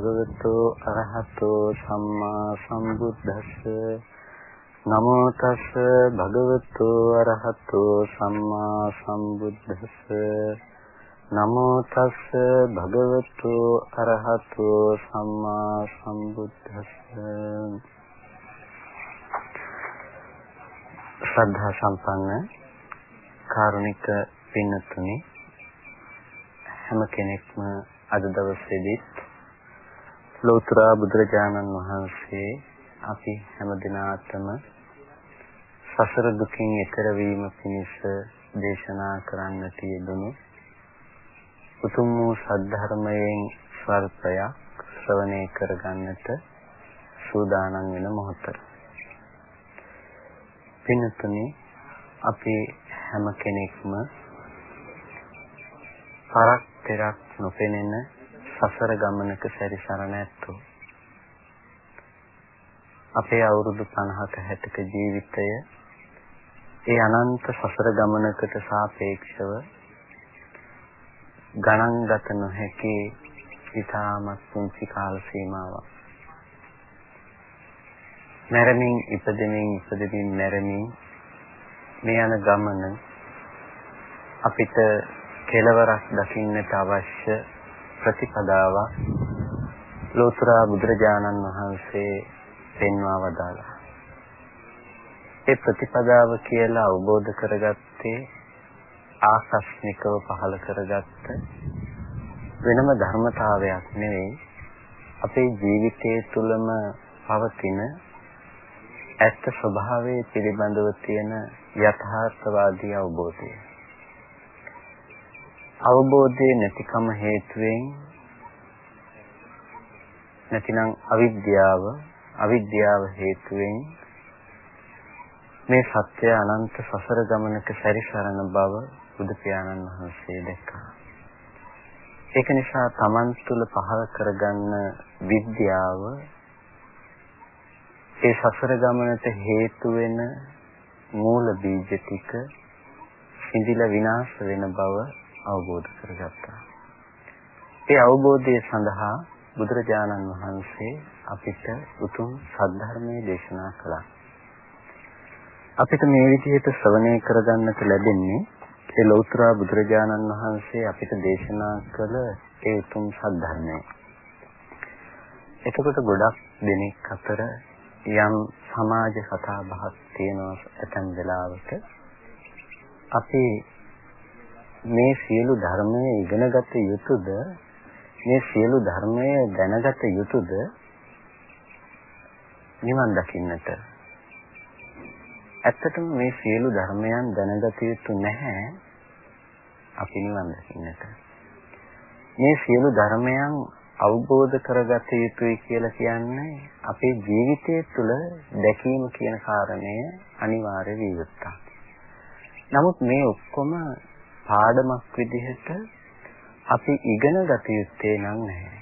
නමෝ තස් භගවතු අරහතෝ සම්මා සම්බුද්දස්ස. නමෝ තස් භගවතු අරහතෝ සම්මා සම්බුද්දස්ස. නමෝ තස් භගවතු අරහතෝ සම්මා සම්බුද්දස්ස. ශ්‍රද්ධා සම්පන්න කාරුණික පින්නතුනි හැම කෙනෙක්ම අද දවසේදීත් ලෝතර බුදුරජාණන් වහන්සේ අපි හැම දිනාටම සසර දුකින් එතර වීම පිණිස දේශනා කරන්නට යෙදුණු උතුම් වූ සද්ධර්මයෙන් ස්වල්පයක් ශ්‍රවණය කරගන්නට සූදානම් වෙන මොහොත. පින්තුනි අපි හැම කෙනෙක්ම පරක් පෙරක් නොපෙනෙන සසර ගමනක සැරිසරන ඇත්තෝ අපේ අවුරුදු 50ක 60ක ජීවිතය ඒ අනන්ත සසර ගමනකට සාපේක්ෂව ගණන් ගත නොහැකි ඉතාමත් පුංචි කාල සීමාවක්. මරමින් ඉපදෙමින් ඉපදෙමින් මරමින් මේ යන ගමන අපිට කෙලවරක් දකින්නට අවශ්‍ය ප්‍රතිපදාවක් ලෝතර බුදුරජාණන් වහන්සේ පෙන්වා වදාළා. ඒ ප්‍රතිපදාව කියලා අවබෝධ කරගත්තේ ආකස්මිකව පහළ කරගත්ත වෙනම ධර්මතාවයක් නෙවෙයි අපේ ජීවිතයේ තුලම පවතින ඇත්ත ස්වභාවයේ පිළිබඳව තියෙන යථාර්ථවාදී අවබෝධය. අවබෝධයේ නැතිකම හේතුවෙන් නැතිනම් අවිද්‍යාව අවිද්‍යාව හේතුවෙන් මේ සත්‍ය අනන්ත සසර ගමනක සැරිසරන බව බුදු පියාණන් වහන්සේ දැක්කා. ඒක නිසා Taman තුල පහළ කරගන්න විද්‍යාව ඒ සසර ගමනට හේතු වෙන මූල බීජ ටික සිඳිලා විනාශ වෙන බව අවබෝධ කරගත්තා. ඒ අවබෝධය සඳහා බුදුරජාණන් වහන්සේ අපිට උතුම් සද්ධර්මයේ දේශනා කළා. අපිට මේ විදිහට ශ්‍රවණය කරගන්නට ලැබෙන්නේ ඒ ලෞතර බුදුරජාණන් වහන්සේ අපිට දේශනා කළ ඒ උතුම් සද්ධර්මය. එතකොට ගොඩක් දෙනෙක් අතර යම් සමාජ කතා බහක් තියෙනවා ඇතැම් වෙලාවට අපි මේ සියලු ධර්මය ඉගෙනගත යුතුද? මේ සියලු ධර්මය දැනගත යුතුද? නිවන් දකින්නට. ඇත්තටම මේ සියලු ධර්මයන් දැනගත යුතු නැහැ. අපි නිවන් දකින්නට. මේ සියලු ධර්මයන් අවබෝධ කරගත යුතුයි කියලා කියන්නේ අපේ ජීවිතය තුළ දැකීම කියන කාරණය අනිවාර්ය විය යුතුයි. නමුත් මේ ඔක්කොම පාඩමක් විදිහට අපි ඉගෙන ගත යුත්තේ නම් නැහැ.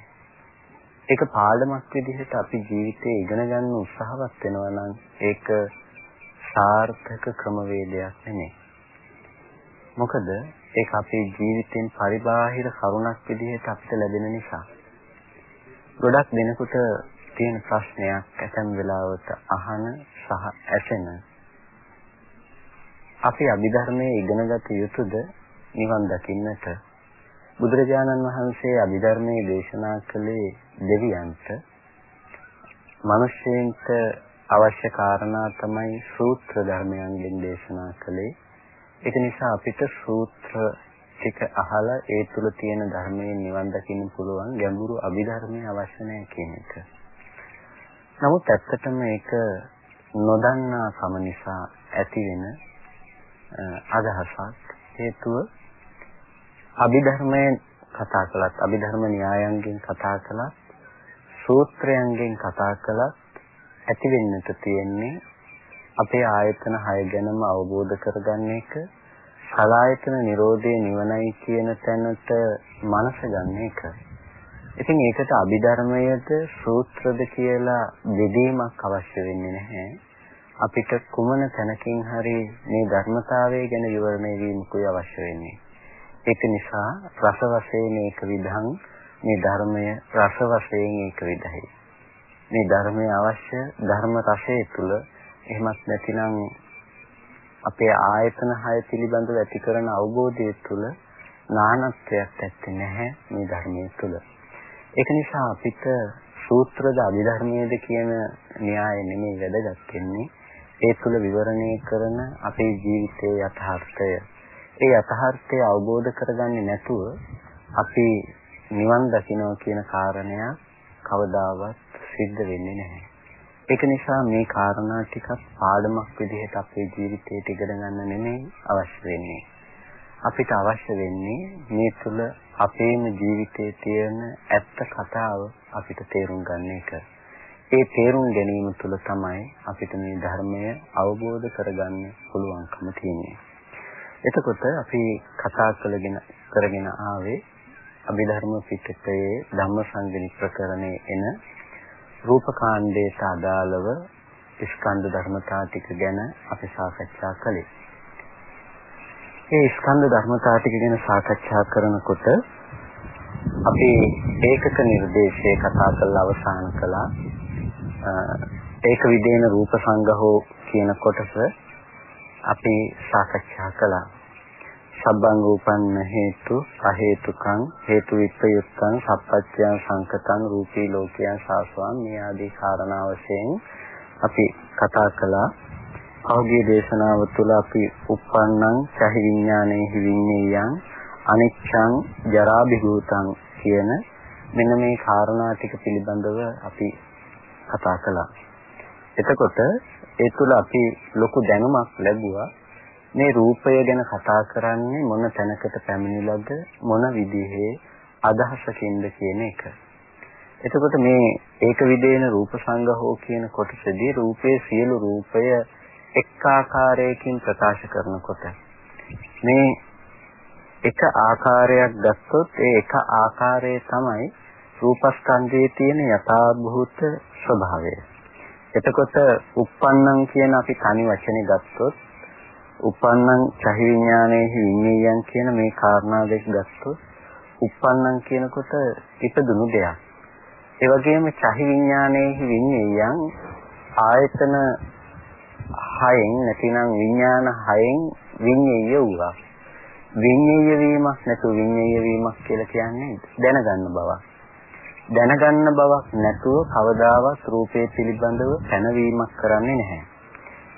ඒක පාඩමක් විදිහට අපි ජීවිතේ ඉගෙන ගන්න උත්සාහවත් වෙනවා නම් ඒක සාර්ථක ක්‍රමවේදයක් නෙමෙයි. මොකද ඒක අපේ ජීවිතෙන් පරිබාහිර කරුණක් විදිහට අපිට ලැබෙන නිසා. ගොඩක් දෙනෙකුට තියෙන ප්‍රශ්නයක් ඇතැම් වෙලාවට අහන සහ ඇසෙන අපි අභිධර්මයේ ඉගෙනගත යුතුද නිවන් දකින්නට බුදුරජාණන් වහන්සේ අභිධර්මයේ දේශනා කළේ දෙවියන්ට මිනිස්සෙන්ට අවශ්‍ය කාරණා තමයි සූත්‍ර ධර්මයන්ගෙන් දේශනා කළේ ඒක නිසා අපිට සූත්‍ර ටික අහලා ඒ තුල තියෙන ධර්මයෙන් නිවන් දකින්න පුළුවන් ගැඹුරු අභිධර්මය අවශ්‍ය නැහැ කියන එක. නමුත් ඇත්තටම ඒක නොදන්නා කම නිසා ඇති වෙන අදහසක් හේතුව අභිධර්මයෙන් කතා කළත් අභිධර්ම න්‍යායන්ගෙන් කතා කළත් සූත්‍රයන්ගෙන් කතා කළත් ඇති වෙන්නට තියෙන්නේ අපේ ආයතන 6 ගැනම අවබෝධ කරගන්න එක සලායතන නිරෝධයේ නිවනයි කියන තැනට මනස ගන්න එක. ඉතින් ඒකට අභිධර්මයට සූත්‍රද කියලා බෙදීමක් අවශ්‍ය වෙන්නේ නැහැ. අපිට කුමන තැනකින් හරි මේ ධර්මතාවය ගැන විවරණය වීමකුයි අවශ්‍ය වෙන්නේ. ඒක නිසා රස වශයෙන් ඒක විධං මේ ධර්මය රස වශයෙන් ඒක විදහයි. මේ ධර්මයේ අවශ්‍ය ධර්ම රසය තුල එහෙමත් නැතිනම් අපේ ආයතන හය පිළිබඳව ඇති කරන අවබෝධය තුල නානත්වයක් ඇත්තේ නැහැ මේ ධර්මයේ තුල. ඒක නිසා අපිට සූත්‍රද අභිධර්මයේද කියන න්‍යාය නෙමෙයි වැදගත් වෙන්නේ. ඒ තුල විවරණය කරන අපේ ජීවිතයේ යථාර්ථය. ඒ යථාර්ථය අවබෝධ කරගන්නේ නැතුව අපි නිවන් දකින්න කියන කාරණය කවදාවත් සිද්ධ වෙන්නේ නැහැ. ඒක නිසා මේ කාරණා ටිකක් පාඩමක් විදිහට අපේ ජීවිතයට ඉගෙන ගන්න නෙමෙයි අවශ්‍ය වෙන්නේ. අපිට අවශ්‍ය වෙන්නේ මේ තුල අපේම ජීවිතයේ තියෙන ඇත්ත කතාව අපිට තේරුම් ගන්න එක. ඒ තේරුම් ගැනීම තුළ තමයි අපිට මේ ධර්මය අවබෝධ කරගන්න පුළුවන්කම තියෙන්නේ. එතකොට අපි කතා කළගෙන කරගෙන ආවේ අභිධර්ම පිටකයේ ධම්මසංගණි ප්‍රකරණයේ එන රූපකාණ්ඩයට අදාළව ස්කන්ධ ධර්මතා ටික ගැන අපි සාකච්ඡා කළේ. මේ ස්කන්ධ ධර්මතා ටික ගැන සාකච්ඡා කරනකොට අපි ඒකක නිර්දේශයේ කතා කරලා අවසන් කළා. ඒක විදේන රූප සංගහෝ කියන කොටස අපි සාකච්ඡා කළා. සබ්බං රූපං හේතු අහේතුකං හේතු විප්‍රයුක්තං සප්පච්චයන් සංකතං රූපී ලෝකයන් සාස්වාන් මේ ආදී කාරණා වශයෙන් අපි කතා කළා අවගේ දේශනාව තුළ අපි uppannං සහි විඥානයේ විඤ්ඤේයං අනිච්ඡං ජරාභිභූතං කියන මෙන්න මේ කාරණා ටික පිළිබඳව අපි කතා කළා. එතකොට ඒ තුළ අපි ලොකු දැනුමක් ලැබුවා මේ රූපය ගැන කතා කරන්නේ මොන තැනකට පැමිණිලාද මොන විදිහේ අදහසකින්ද කියන එක. එතකොට මේ ඒක විදේන රූප සංගහෝ කියන කොටසදී රූපයේ සියලු රූපය එක් ආකාරයකින් ප්‍රකාශ කරනකොට මේ එක ආකාරයක් ගත්තොත් ඒ එක ආකාරය තමයි රූපස්කන්ධයේ තියෙන යථාභූත ස්වභාවය. එතකොට uppannam කියන අපි තනි වචනේ ගත්තොත් uppannං චහි විඥානයේහි විඤ්ඤායයන් කියන මේ කාරණා දෙක ගත්තොත් uppannං කියනකොට ඉපදුණු දෙයක්. ඒ වගේම චහි විඥානයේහි විඤ්ඤායයන් ආයතන හයෙන් නැතිනම් විඥාන හයෙන් විඤ්ඤාය වූවා. විඤ්ඤාය වීමක් නැතුව විඤ්ඤාය වීමක් කියලා කියන්නේ දැනගන්න බවක්. දැනගන්න බවක් නැතුව කවදාවත් රූපේ පිළිබඳව පැනවීමක් කරන්නේ නැහැ.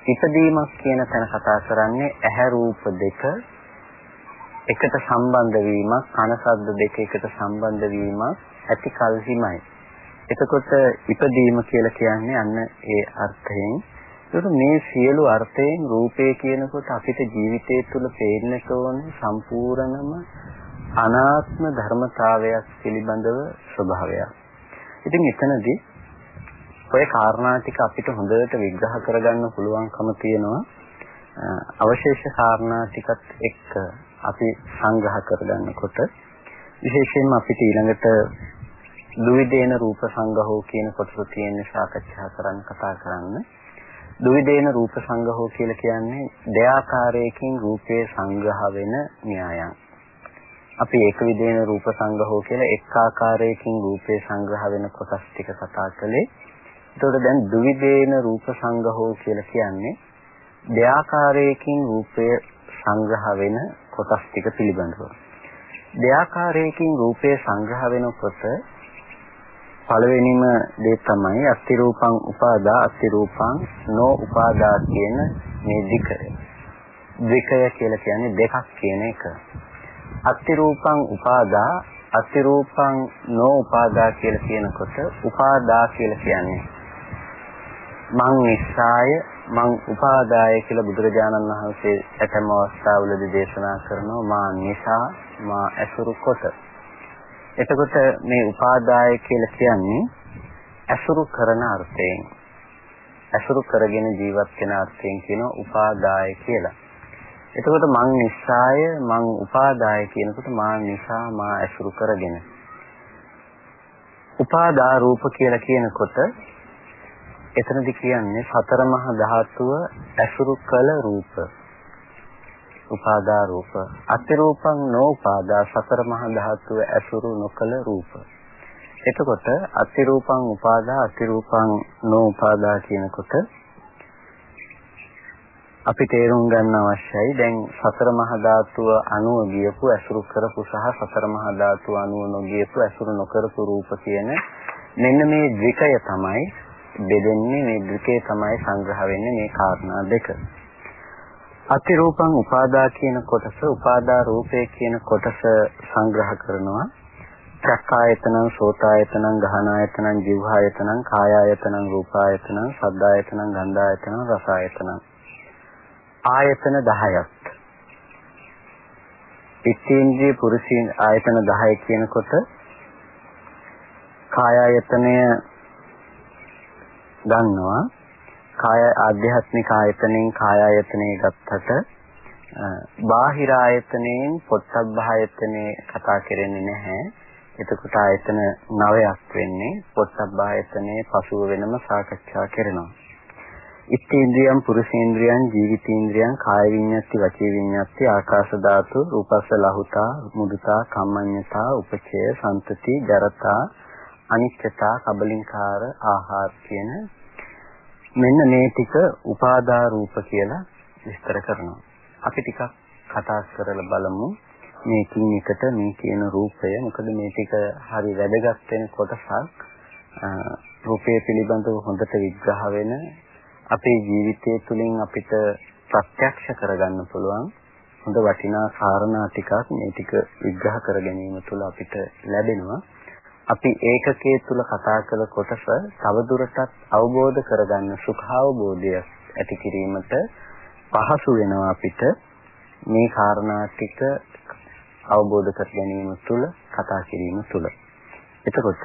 ඉපදීමක් කියන තැන කතා කරන්නේ ඇහැ රූප දෙක එකට සම්බන්ධ වීමක් කන ශබ්ද දෙක එකට සම්බන්ධ වීමක් ඇති කල්හිමයි. එතකොට ඉපදීම කියලා කියන්නේ අන්න ඒ අර්ථයෙන් ඒකට මේ සියලු අර්ථයෙන් රූපේ කියනකොට අපිට ජීවිතය තුළ පේන්නට ඕන සම්පූර්ණම අනාත්ම ධර්මතාවයක් පිළිබඳව ස්වභාවයක්. ඉතින් එතනදී ඔය කාරණා ටික අපිට හොඳට විග්‍රහ කරගන්න පුළුවන්කම තියෙනවා. අවශේෂ කාරණා ටිකත් එක්ක අපි සංග්‍රහ කරගන්නකොට විශේෂයෙන්ම අපිට ඊළඟට දුවිදේන රූප සංගහෝ කියන කොටස තියෙන සාකච්ඡා කරන්න කතා කරන්න. දුවිදේන රූප සංගහෝ කියලා කියන්නේ දෙආකාරයකින් රූපයේ සංග්‍රහ වෙන න්‍යායන්. අපි ඒක විදේන රූප සංගහෝ කියලා එක් ආකාරයකින් රූපේ සංග්‍රහ වෙන කොටස් ටික කතා කළේ. එතකොට දැන් ද්විදේන රූප සංග්‍රහෝ කියලා කියන්නේ දෙආකාරයකින් රූපය සංග්‍රහ වෙන කොටස් ටික පිළිබඳව. දෙආකාරයකින් රූපය සංග්‍රහ වෙනකොට පළවෙනිම දේ තමයි අස්ති රූපං උපාදා අස්ති රූපං නෝ උපාදා කියන මේ ධිකය. ධිකය කියලා කියන්නේ දෙකක් කියන එක. අස්ති රූපං උපාදා අස්ති රූපං නෝ උපාදා කියලා කියනකොට උපාදා කියලා කියන්නේ මං නිස්සාය මං උපාදාය කියලා බුදුරජාණන් වහන්සේ ඇතම අවස්ථාවලදී දේශනා කරනවා මා නිසා මා ඇසුරු කොට. එතකොට මේ උපාදාය කියලා කියන්නේ ඇසුරු කරන අර්ථයෙන් ඇසුරු කරගෙන ජීවත් වෙන අර්ථයෙන් කියන උපාදාය කියලා. එතකොට මං නිස්සාය මං උපාදාය කියනකොට මා නිසා මා ඇසුරු කරගෙන. උපාදා රූප කියලා කියනකොට එතනදි කියන්නේ සතර මහා ධාතුව ඇසුරු කළ රූප. උපාදා රූප. අතිරූපං නෝපාදා සතර මහා ධාතුව ඇසුරු නොකළ රූප. එතකොට අතිරූපං උපාදා අතිරූපං නෝඋපාදා කියනකොට අපි තේරුම් ගන්න අවශ්‍යයි. දැන් සතර මහා ධාතුව අනුව ගියපු ඇසුරු කරපු සහ සතර මහා ධාතුව අනුව නොගියපු ඇසුරු නොකරපු රූප කියන මෙන්න මේ ද්විකය තමයි බෙදෙන්නේ මේ ද්විකය තමයි සංග්‍රහ වෙන්නේ මේ කාරණා දෙක. අතිරූපං උපාදා කියන කොටස උපාදා රූපය කියන කොටස සංග්‍රහ කරනවා. චක්කායතනං සෝතායතනං ගහනායතනං જીවහායතනං කායායතනං රූපායතනං සද්දායතනං ගන්ධායතනං රසායතනං. ආයතන 10ක් ඉත්තේන්ද්‍රිය පුරුෂීන් ආයතන 10 කියනකොට කායායතනය ගන්නවා කාය ආධ්‍යාත්මික ආයතනෙන් කාය ආයතනෙ ගත්තට බාහිර ආයතනෙන් පොත්සබ්බ ආයතනෙ කතා කරන්නේ නැහැ. එතකොට ආයතන 9ක් වෙන්නේ පොත්සබ්බ ආයතනෙ පසුව වෙනම සාකච්ඡා කරනවා. ඉත්තේන්ද්‍රියම් පුරුෂේන්ද්‍රියන් ජීවිතේන්ද්‍රියන් කාය විඤ්ඤාති වචී විඤ්ඤාති ආකාශ ධාතු රූපස්ස ලහුතා මුදුතා කම්මඤ්ඤතා උපචය සම්තති ජරතා අනිච්චතා කබලින්කාර ආහාර කියන මෙන්න මේ ටික උපාදා රූප කියලා විස්තර කරනවා. අපි ටිකක් කතා කරලා බලමු මේකින් එකට මේ කියන රූපය මොකද මේ ටික හරි වැදගත් වෙන කොටසක් රූපය පිළිබඳව හොඳට විග්‍රහ වෙන අපේ ජීවිතය තුළින් අපිට ප්‍රත්‍යක්ෂ කරගන්න පුළුවන්. හොඳ වටිනා කාරණා ටිකක් මේ ටික විග්‍රහ කර ගැනීම තුළ අපිට ලැබෙනවා. අපි ඒකකයේ තුල කතා කළ කොටස තවදුරටත් අවබෝධ කරගන්න සුඛාවබෝධය ඇති කිරීමට පහසු වෙනවා අපිට. මේ කාරණා ටික අවබෝධ කර ගැනීම තුළ කතා කිරීම තුළ. එතකොට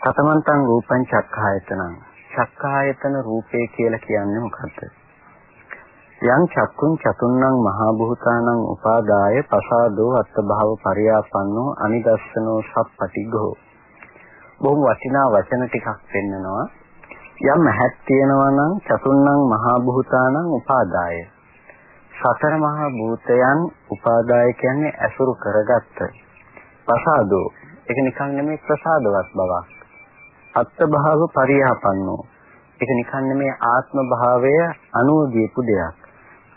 කතමන්තං රූපං චක්ඛායතනං. චක්ඛායතන රූපේ කියලා කියන්නේ මොකද්ද? යං චක්කුං චතුන්නං මහා භූතානං උපාදාය පසාදෝ අත්භව පරියාපන්නෝ අනිදස්සනෝ සප්පටිඝෝ බොහොම වටිනා වචන ටිකක් පෙන්නනවා. යම් ඇහක් තියෙනවා නම් චතුන්නං මහා භූතානං උපාදාය. සතර මහා භූතයන් උපාදාය කියන්නේ ඇසුරු කරගත්ත. පසාදෝ. ඒක නිකන් නෙමෙයි ප්‍රසාදවත් බවක්. අත්භව පරියාපන්නෝ ඒක නිකන් නෙමෙයි ආත්ම භාවය අනුදීපු දෙයක්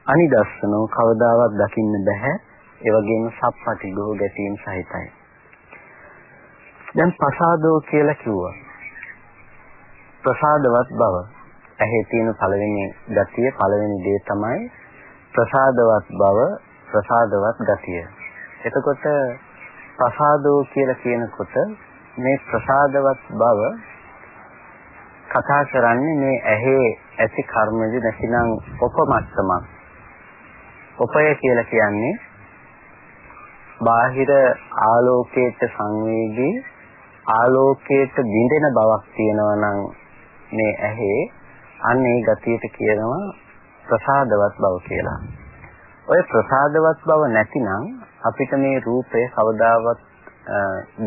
අනිදස්සනෝ කවදාවත් දකින්න බෑ. ඒ වගේම සප්පටි ගෝ ගැටීම් සහිතයි. දැන් ප්‍රසාදෝ කියලා කිව්වා. ප්‍රසාදවත් බව. ඇහි තියෙන පළවෙනි ගතිය පළවෙනි දේ තමයි ප්‍රසාදවත් බව ප්‍රසාදවත් ගතිය. එතකොට ප්‍රසාදෝ කියලා කියනකොට මේ ප්‍රසාදවත් බව කතා කරන්නේ මේ ඇහි ඇති කර්මජ නැතිනම් උපමත්තමක් උපය කියලා කියන්නේ බාහිර ආලෝකයට සංවේදී ආලෝකයට බිඳෙන බවක් තියෙනවා නම් මේ ඇහි අන්න ඒ ගතියට කියනවා ප්‍රසාදවත් බව කියලා. ඔය ප්‍රසාදවත් බව නැතිනම් අපිට මේ රූපය කවදාවත්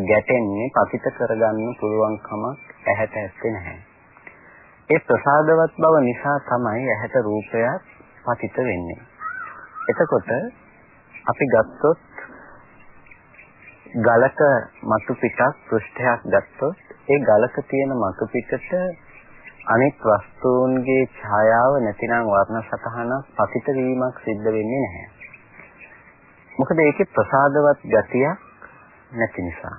ගැටෙන්නේ පතිත කරගන්න පුළුවන් කමක් ඇහැට ඇත්තේ නැහැ. ඒ ප්‍රසාදවත් බව නිසා තමයි ඇහැට රූපයක් පතිත වෙන්නේ. එතකොට අපි ගත්තොත් ගලක මතු පිටක් පෘෂ්ඨයක් ගත්තොත් ඒ ගලක තියෙන මතු පිටට අනෙක් වස්තුන්ගේ ඡායාව නැතිනම් වර්ණ සතහන පතිත වීමක් සිද්ධ වෙන්නේ නැහැ. මොකද ඒකේ ප්‍රසාදවත් ගතියක් නැති නිසා.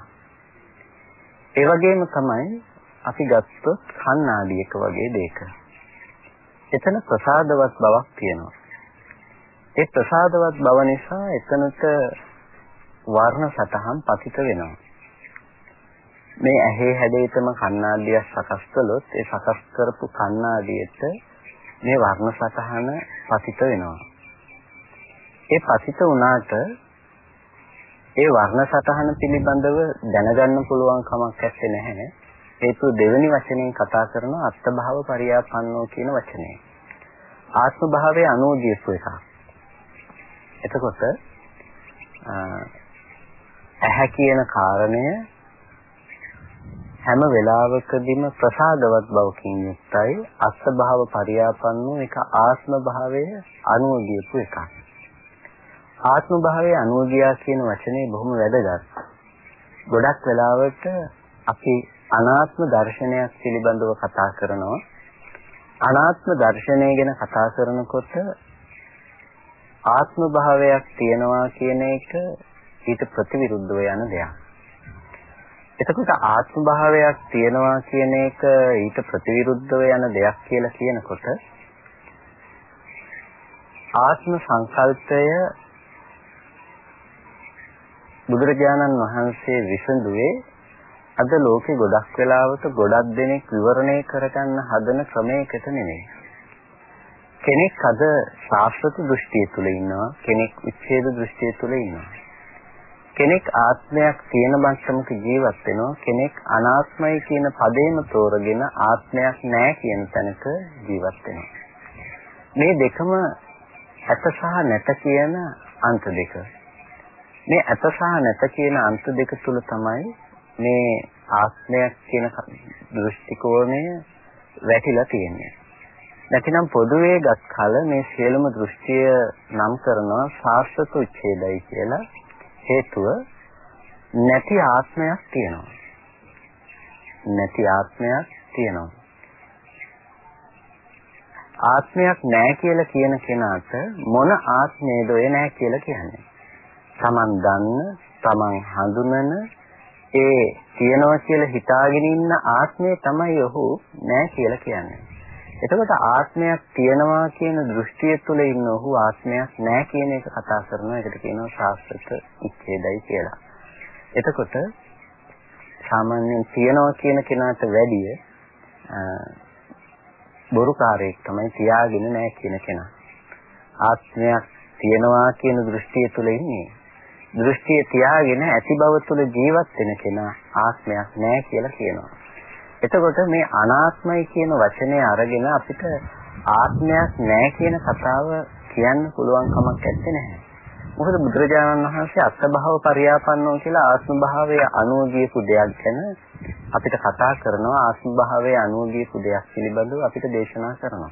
ඒ වගේම තමයි අපි ගත්තොත් කණ්ණාඩියක වගේ දෙයක. එතන ප්‍රසාදවත් බවක් තියෙනවා. ඒ ප්‍රසාදවත් බව නිසා එතනට වර්ණ සතහන් පතිත වෙනවා. මේ ඇහි හැඩයටම කණ්ණාඩියක් සකස් කළොත් ඒ සකස් කරපු කණ්ණාඩියට මේ වර්ණ සතහන පතිත වෙනවා. ඒ පතිත වුණාට ඒ වර්ණ සතහන පිළිබඳව දැනගන්න පුළුවන් කමක් නැත්තේ නැහැ. හේතුව දෙවෙනි වචනයෙන් කතා කරන අත්භව පරියාපන්නෝ කියන වචනේ. ආත්ම භාවයේ අනෝදීසු එකක්. එතකොට ඇහැ කියන කාරණය හැම වෙලාවකදීම ප්‍රසාදවත් බවකින් යුක්තයි අස්භාව පරියාපන්නෝ එක ආත්ම භාවයේ අනුව ගියපු එකක් ආත්ම භාවයේ අනුව ගියා කියන වචනේ බොහොම වැදගත් ගොඩක් වෙලාවට අපි අනාත්ම දර්ශනයක් පිළිබඳව කතා කරනවා. අනාත්ම දර්ශනය ගැන කතා කරනකොට ආත්ම භාවයක් තියනවා කියන එක ඊට ප්‍රතිවිරුද්ධව යන දෙයක්. එතකොට ආත්ම භාවයක් තියනවා කියන එක ඊට ප්‍රතිවිරුද්ධව යන දෙයක් කියලා කියනකොට ආත්ම සංකල්පය බුදුරජාණන් වහන්සේ විසඳුවේ අද ලෝකේ ගොඩක් වෙලාවට ගොඩක් දෙනෙක් විවරණය කරගන්න හදන ක්‍රමයකට නෙමෙයි. කෙනෙක් අද ශාස්ත්‍ර දෘෂ්ටිය තුල ඉන්නවා කෙනෙක් විච්ඡේද දෘෂ්ටිය තුල ඉන්නවා. කෙනෙක් ආත්මයක් තියෙන මට්ටමක ජීවත් වෙනවා කෙනෙක් අනාත්මයි කියන පදේම තෝරගෙන ආත්මයක් නැහැ කියන තැනක ජීවත් වෙනවා. මේ දෙකම ඇත සහ නැත කියන අන්ත දෙක. මේ ඇත සහ නැත කියන අන්ත දෙක තුල තමයි මේ ආත්මයක් කියන දෘෂ්ටි කෝණය වැටිලා තියෙන්නේ. නැතිනම් පොදුවේ ගත් කල මේ සියලුම දෘෂ්ටිය නම් කරනවා සාස්ත්‍ව උච්ඡේදයි කියලා හේතුව නැති ආත්මයක් තියෙනවා. නැති ආත්මයක් තියෙනවා. ආත්මයක් නැහැ කියලා කියන කෙනාට මොන ආත්මයේද ඔය නැහැ කියලා කියන්නේ. Taman දන්න, Taman හඳුනන ඒ තියනවා කියලා හිතාගෙන ඉන්න ආත්මය තමයි ඔහු නෑ කියලා කියන්නේ. එතකොට ආත්මයක් තියනවා කියන දෘෂ්ටිය තුළ ඉන්න ඔහු ආත්මයක් නෑ කියන එක කතා කරනවා. ඒකට කියනවා ශාස්ත්‍රක ඉච්ඡේදයි කියලා. එතකොට සාමාන්‍යයෙන් තියනවා කියන කෙනාට වැඩිය බොරුකාරයෙක් තමයි තියාගෙන නෑ කියන කෙනා. ආත්මයක් තියනවා කියන දෘෂ්ටිය තුළ ඉන්නේ. දෘෂ්ටිය තියාගෙන ඇති බව තුළ ජීවත් වෙන කෙනා ආත්මයක් නැහැ කියලා කියනවා. එතකොට මේ අනාත්මයි කියන වචනේ අරගෙන අපිට ආත්මයක් නැහැ කියන කතාව කියන්න පුළුවන් කමක් නැත්තේ. මොකද බුදුරජාණන් වහන්සේ අත්භව පරියාපන්නෝ කියලා ආත්ම භාවයේ අනුව ගියපු දෙයක් ගැන අපිට කතා කරනවා ආත්ම භාවයේ අනුව ගියපු දෙයක් පිළිබඳව අපිට දේශනා කරනවා.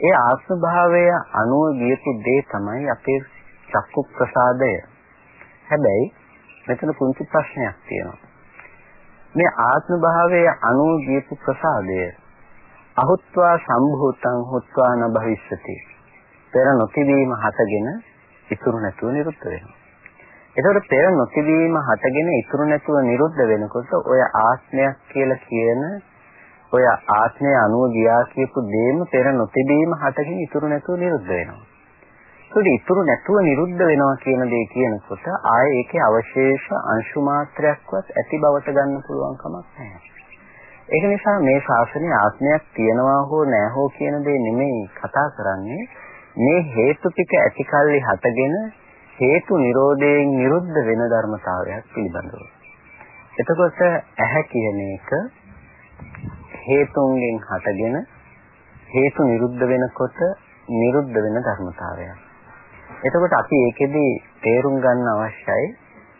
ඒ ආත්ම භාවයේ අනුව ගියපු දේ තමයි අපේ චක්කු ප්‍රසාදය. හැබැයි මෙතන පුංචි ප්‍රශ්නයක් තියෙනවා. මේ ආත්ම භාවයේ අනුව ගියපු ප්‍රසාදය අහුත්වා සම්භූතං හුත්වා න භවිෂ්‍යති. පෙර නොතිබීම හටගෙන ඉතුරු නැතුව නිරුද්ධ වෙනවා. එතකොට පෙර නොතිබීම හටගෙන ඉතුරු නැතුව නිරුද්ධ වෙනකොට ඔය ආත්මයක් කියලා කියන ඔය ආත්මය අනුව ගියා කියපු දේම පෙර නොතිබීම හටගෙන ඉතුරු නැතුව නිරුද්ධ වෙනවා. ඒකට ඉතුරු නැතුව නිරුද්ධ වෙනවා කියන දේ කියනකොට ආයේ ඒකේ අවශේෂ අංශු මාත්‍රයක්වත් ඇති බවට ගන්න පුළුවන් කමක් නැහැ. ඒක නිසා මේ ශාසනයේ ආත්මයක් තියනවා හෝ නැහැ හෝ කියන දේ නෙමෙයි කතා කරන්නේ මේ හේතු ටික ඇති කල්ලි හටගෙන හේතු නිරෝධයෙන් නිරුද්ධ වෙන ධර්මතාවයක් පිළිබඳව. එතකොට ඇහැ කියන එක හේතුන්ගෙන් හටගෙන හේතු නිරුද්ධ වෙනකොට නිරුද්ධ වෙන ධර්මතාවයක්. එතකොට අපි ඒකෙදි තේරුම් ගන්න අවශ්‍යයි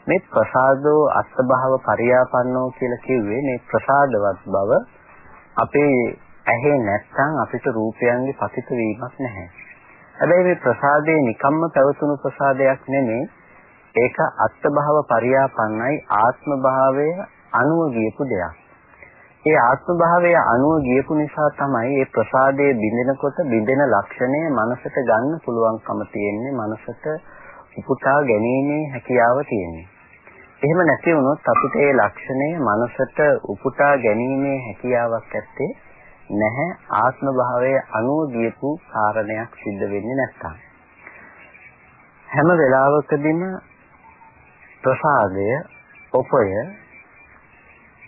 මේ ප්‍රසාදෝ අත්භව පරියාපන්නෝ කියලා කිව්වේ මේ ප්‍රසාදවත් බව අපේ ඇහි නැත්නම් අපිට රූපයන්ගේ පතිත වීමක් නැහැ. හැබැයි මේ ප්‍රසාදේ නිකම්ම පැවතුණු ප්‍රසාදයක් නෙමෙයි. ඒක අත්භව පරියාපන්නයි ආත්ම භාවය අනුව ගියපු දෙයක්. ඒ ආත්ම භාවයේ අනුව ගියපු නිසා තමයි මේ ප්‍රසාදයේ බිඳෙනකොට බිඳෙන ලක්ෂණය මනසට ගන්න පුළුවන්කම තියෙන්නේ මනසට උපුටා ගැනීමේ හැකියාව තියෙන්නේ. එහෙම නැති වුණොත් අපිට ඒ ලක්ෂණය මනසට උපුටා ගැනීමේ හැකියාවක් ඇත්තේ නැහැ ආත්ම භාවයේ අනුව ගියපු කාරණයක් සිද්ධ වෙන්නේ නැත්තම්. හැම වෙලාවකදීම ප්‍රසාදය, ඔපය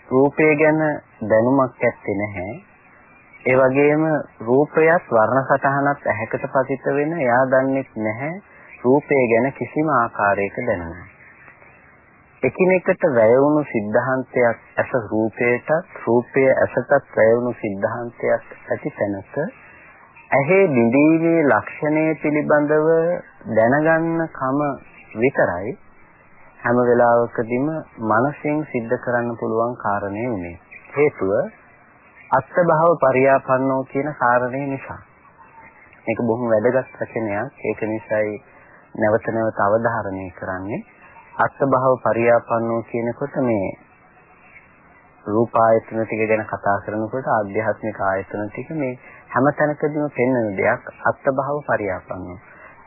රූපය ගැන දැනුමක් ඇත්තේ නැහැ. ඒ වගේම රූපයත් වර්ණ සටහනත් ඇහැකට පතිත වෙන එයා දන්නේ නැහැ රූපය ගැන කිසිම ආකාරයක දැනුමක්. එකිනෙකට වැයවුණු સિદ્ધාන්තයක් ඇස රූපයටත් රූපය ඇසටත් වැයවුණු સિદ્ધාන්තයක් ඇති තැනක ඇහි බිඳීමේ ලක්ෂණය පිළිබඳව දැනගන්න කම විතරයි හැම වෙලාවකදීම මනසින් සිද්ධ කරන්න පුළුවන් කාරණේ උනේ. හේතුව අත්භව පරියාපන්නෝ කියන කාරණේ නිසා. මේක බොහොම වැදගත් වචනයක්. ඒක නිසායි නැවත නැවත අවධාරණය කරන්නේ අත්භව පරියාපන්නෝ කියනකොට මේ රූප ආයතන ටික ගැන කතා කරනකොට ආධ්‍යාත්මික ආයතන ටික මේ හැම තැනකදීම පෙන්වන දෙයක් අත්භව පරියාපන්නෝ.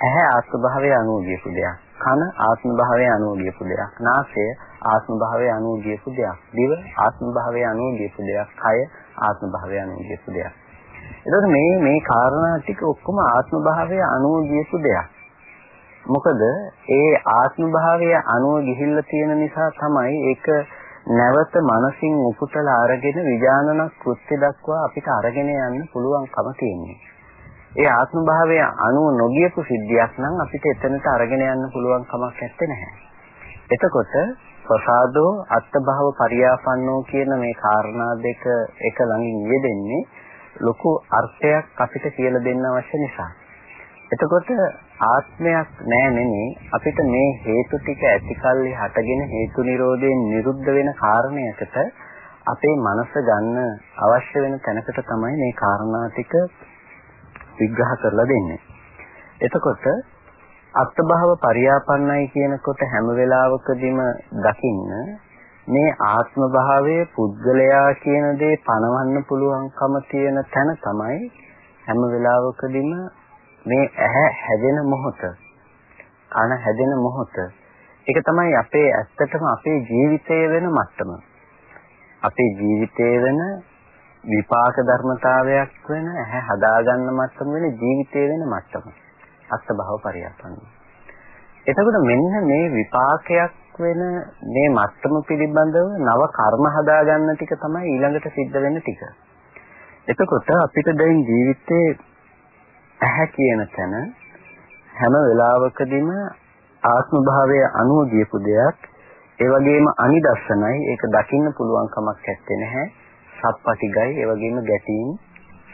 ඇහැ ආත්ම භාවයේ අනුව ගියපු දෙයක්. කන ආත්ම භාවයේ අනුව ගියපු දෙයක්. නාසය ආත්ම භාවයේ අනුව ගියපු දෙයක්. දිව ආත්ම භාවයේ අනුව ගියපු දෙයක්. කය ආත්ම භාවයේ අනුව ගියපු දෙයක්. එතකොට මේ මේ කාරණා ටික ඔක්කොම ආත්ම භාවයේ අනුව ගියපු දෙයක්. මොකද ඒ ආත්ම භාවයේ අනුව ගිහිල්ලා තියෙන නිසා තමයි ඒක නැවත මනසින් උපුටලා අරගෙන විඥානන කෘත්‍ය දක්වා අපිට අරගෙන යන්න පුළුවන්කම තියෙනවා. ඒ ආත්ම භාවයේ අනුව නොගියපු සිද්ධියක් නම් අපිට එතනට අරගෙන යන්න පුළුවන් කමක් නැත්තේ නැහැ. එතකොට ප්‍රසාදෝ අත්භව පරියාපන්නෝ කියන මේ කාරණා දෙක එක ළඟින් යෙදෙන්නේ ලොකු අර්ථයක් අපිට කියලා දෙන්න අවශ්‍ය නිසා. එතකොට ආත්මයක් නෑ නෙමෙයි අපිට මේ හේතු ටික ඇතිකල්ලි හටගෙන හේතු නිරෝධයෙන් නිරුද්ධ වෙන කාරණයකට අපේ මනස ගන්න අවශ්‍ය වෙන තැනකට තමයි මේ කාරණා ටික විග්‍රහ කරලා දෙන්නේ. එතකොට අත්භව පරියාපන්නයි කියනකොට හැම වෙලාවකදීම දකින්න මේ ආත්ම භාවයේ පුද්ගලයා කියන දේ පණවන්න පුළුවන්කම තියෙන තැන තමයි හැම වෙලාවකදීම මේ ඇහැ හැදෙන මොහොත කන හැදෙන මොහොත ඒක තමයි අපේ ඇත්තටම අපේ ජීවිතයේ වෙන මට්ටම අපේ ජීවිතයේ වෙන විපාක ධර්මතාවයක් වෙන ඇහැ හදාගන්න මට්ටම වෙන ජීවිතයේ වෙන මට්ටම. අත්භව පරියපන්න එතකොට මෙන්න මේ විපාකයක් වෙන මේ මට්ටම පිළිබඳව නව කර්ම හදාගන්න ටික තමයි ඊළඟට සිද්ධ වෙන ටික. එතකොට අපිට දැන් ජීවිතේ ඇහැ කියන තැන හැම වෙලාවකදීම ආත්ම භාවයේ අනුව ගියපු දෙයක්. ඒ වගේම අනිදස්සනයි ඒක දකින්න පුළුවන් කමක් නැත්තේ නැහැ. සප්පටිගයි ඒ වගේම ගැටීම්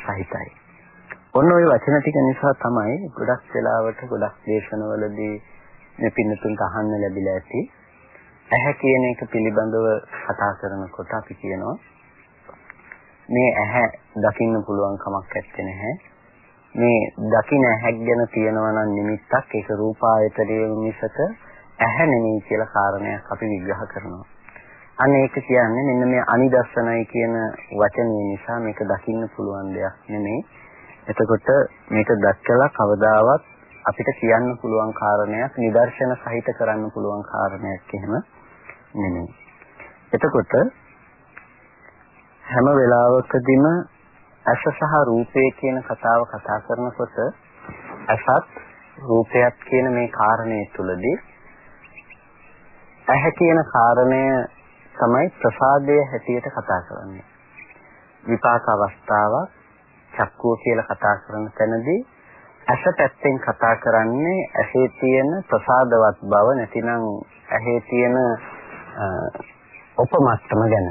සහිතයි. ඔන්න ওই වචන ටික නිසා තමයි ගොඩක් වෙලාවට ගොඩක් දේශනවලදී මේ පින්නතුන්ට අහන්න ලැබිලා ඇති. ඇහැ කියන එක පිළිබඳව කතා කරනකොට අපි කියනවා. මේ ඇහැ දකින්න පුළුවන් කමක් නැත්තේ නැහැ. මේ දකින්න ඇහැක් ගැන තියෙනවා නම් නිමිත්තක් ඒක රූපායතනයේ මිසක ඇහැ නෙමෙයි කියලා කාරණයක් අපි විග්‍රහ කරනවා. අන්න ඒක කියන්නේ මෙන්න මේ අනිදස්සනයි කියන වචනේ නිසා මේක දකින්න පුළුවන් දෙයක් නෙමෙයි. එතකොට මේක දැක්කලා කවදාවත් අපිට කියන්න පුළුවන් කාරණයක් නිදර්ශන සහිත කරන්න පුළුවන් කාරණයක් එහෙම නෙමෙයි. එතකොට හැම වෙලාවකදීම ඇස සහ රූපය කියන කතාව කතා කරනකොට ඇසත් රූපයත් කියන මේ කාරණය තුලදී ඇහැ කියන කාරණය තමයි ප්‍රසාදයේ හැටියට කතා කරන්නේ. විපාක අවස්ථාවක් චක්කුව කියලා කතා කරන තැනදී ඇස පැත්තෙන් කතා කරන්නේ ඇහි තියෙන ප්‍රසාදවත් බව නැතිනම් ඇහි තියෙන උපමට්ටම ගැන.